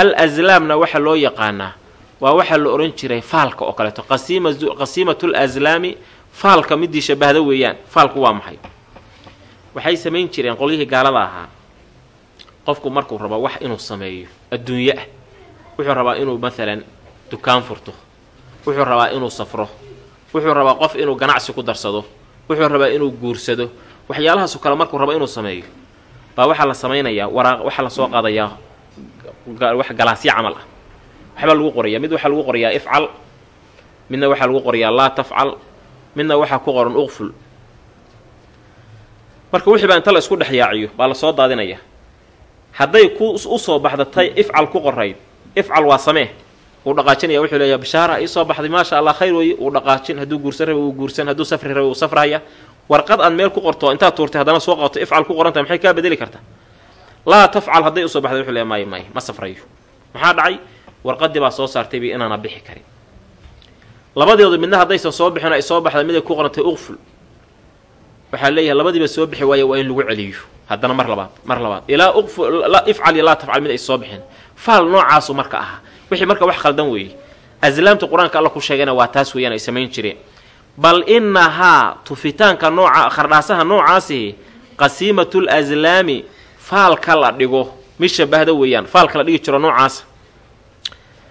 Al aslaamna waxa loo yaqaanaa waa waxa la odhan jiray faalka oo kaleeto. Qasiimatul aslaami faalka midii shabahda weeyaan faalku waa maxay? Waxay samayn jireen qolyihii gaalada ahaa qofku markuu rabo wax inuu sameeyo adduunye ah wuxuu rabaa inuu maalan dukaan furto wuxuu rabaa inuu safro wuxuu rabaa qof inuu ganacsi ku darsado wuxuu rabaa inuu guursado waxyaalahaasoo kale markuu rabo inuu sameeyo baa waxaa la samaynayaa waraaq waxaa la soo qaadayaa wax galaasyo camal ah. Waxbaa lagu qorayaa mid waxaa lagu qorayaa ifcal midna waxaa lagu qorayaa laa tafcal midna waxaa ku qoran uqful. Marka wixii baa inta la isku dhex yaaciyo baa la soo daadinayaa hadday ku u soo baxda tay ifcal ku qorayd ifcal waa samee. Wuu dhaqaajinaya wuxuu leeyahay bishaara ii soo baxday maasha allah khayr weeye. Wuu dhaqaajin hadduu guursan raba wuu guursan hadduu safri raba wuu safraya warqad aad meel ku qorto intaad tuurtay haddana soo qabato ifcal ku qorantahay maxay kaa bedeli kartaa laa tafcal hadday u soo baxday wuxuu leeyahay may may ma safrayo. Maxaa dhacay? Warqadii baa soo saartay bi inaana bixi karin. Labadooda midna haddaysan soo bixin ay soo baxda mid ay ku qorantay uqful. Waxaa leeyahay labadiiba soo bixi waaye waa in lagu celiyo. Haddana mar labaad mar labaad. Ilaa ifcal iyo laa tafcal mid ay soo bixin. Faal noocaasu marka ahaa wixii marka wax khaldan weeye. Aslaamta qur'aanka alla ku sheegayna waa taas weeyaan ay samayn jireen bal innahaa tufitaanka nooca khardhaasaha noocaasihi qasiimatul aslaami faalka la dhigo. Mid shabahda weeyaan faalka la dhigi jiro noocaasa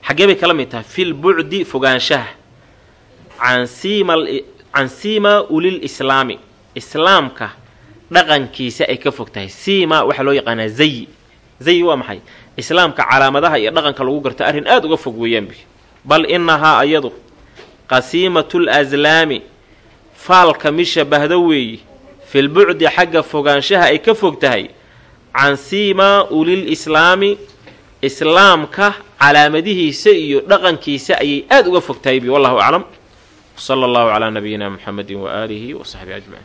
xaggee bay kala mid tahay fil bucdi fogaanshaha can siima ulil islaami. Islaamka dhaqankiisa ay ka fog tahay. Siima waxaa loo yaqaanaa zayi. Zayi waa maxay? Islaamka calaamadaha iyo dhaqanka lagu garto arrin aada uga fog weeyaanbi bal innahaa ayadu qasiimatul aslaami faalka mid shabahda weeye filbucdi xagga fogaanshaha ay ka fog tahay can siimaa ulil islaami islaamka calaamadihiisa iyo dhaqankiisa ayay aada uga fog tahay bi wallahu aclam. Sala allahu calaa nabiyina muxamedin waaalihi wa saxbihi ajmaciin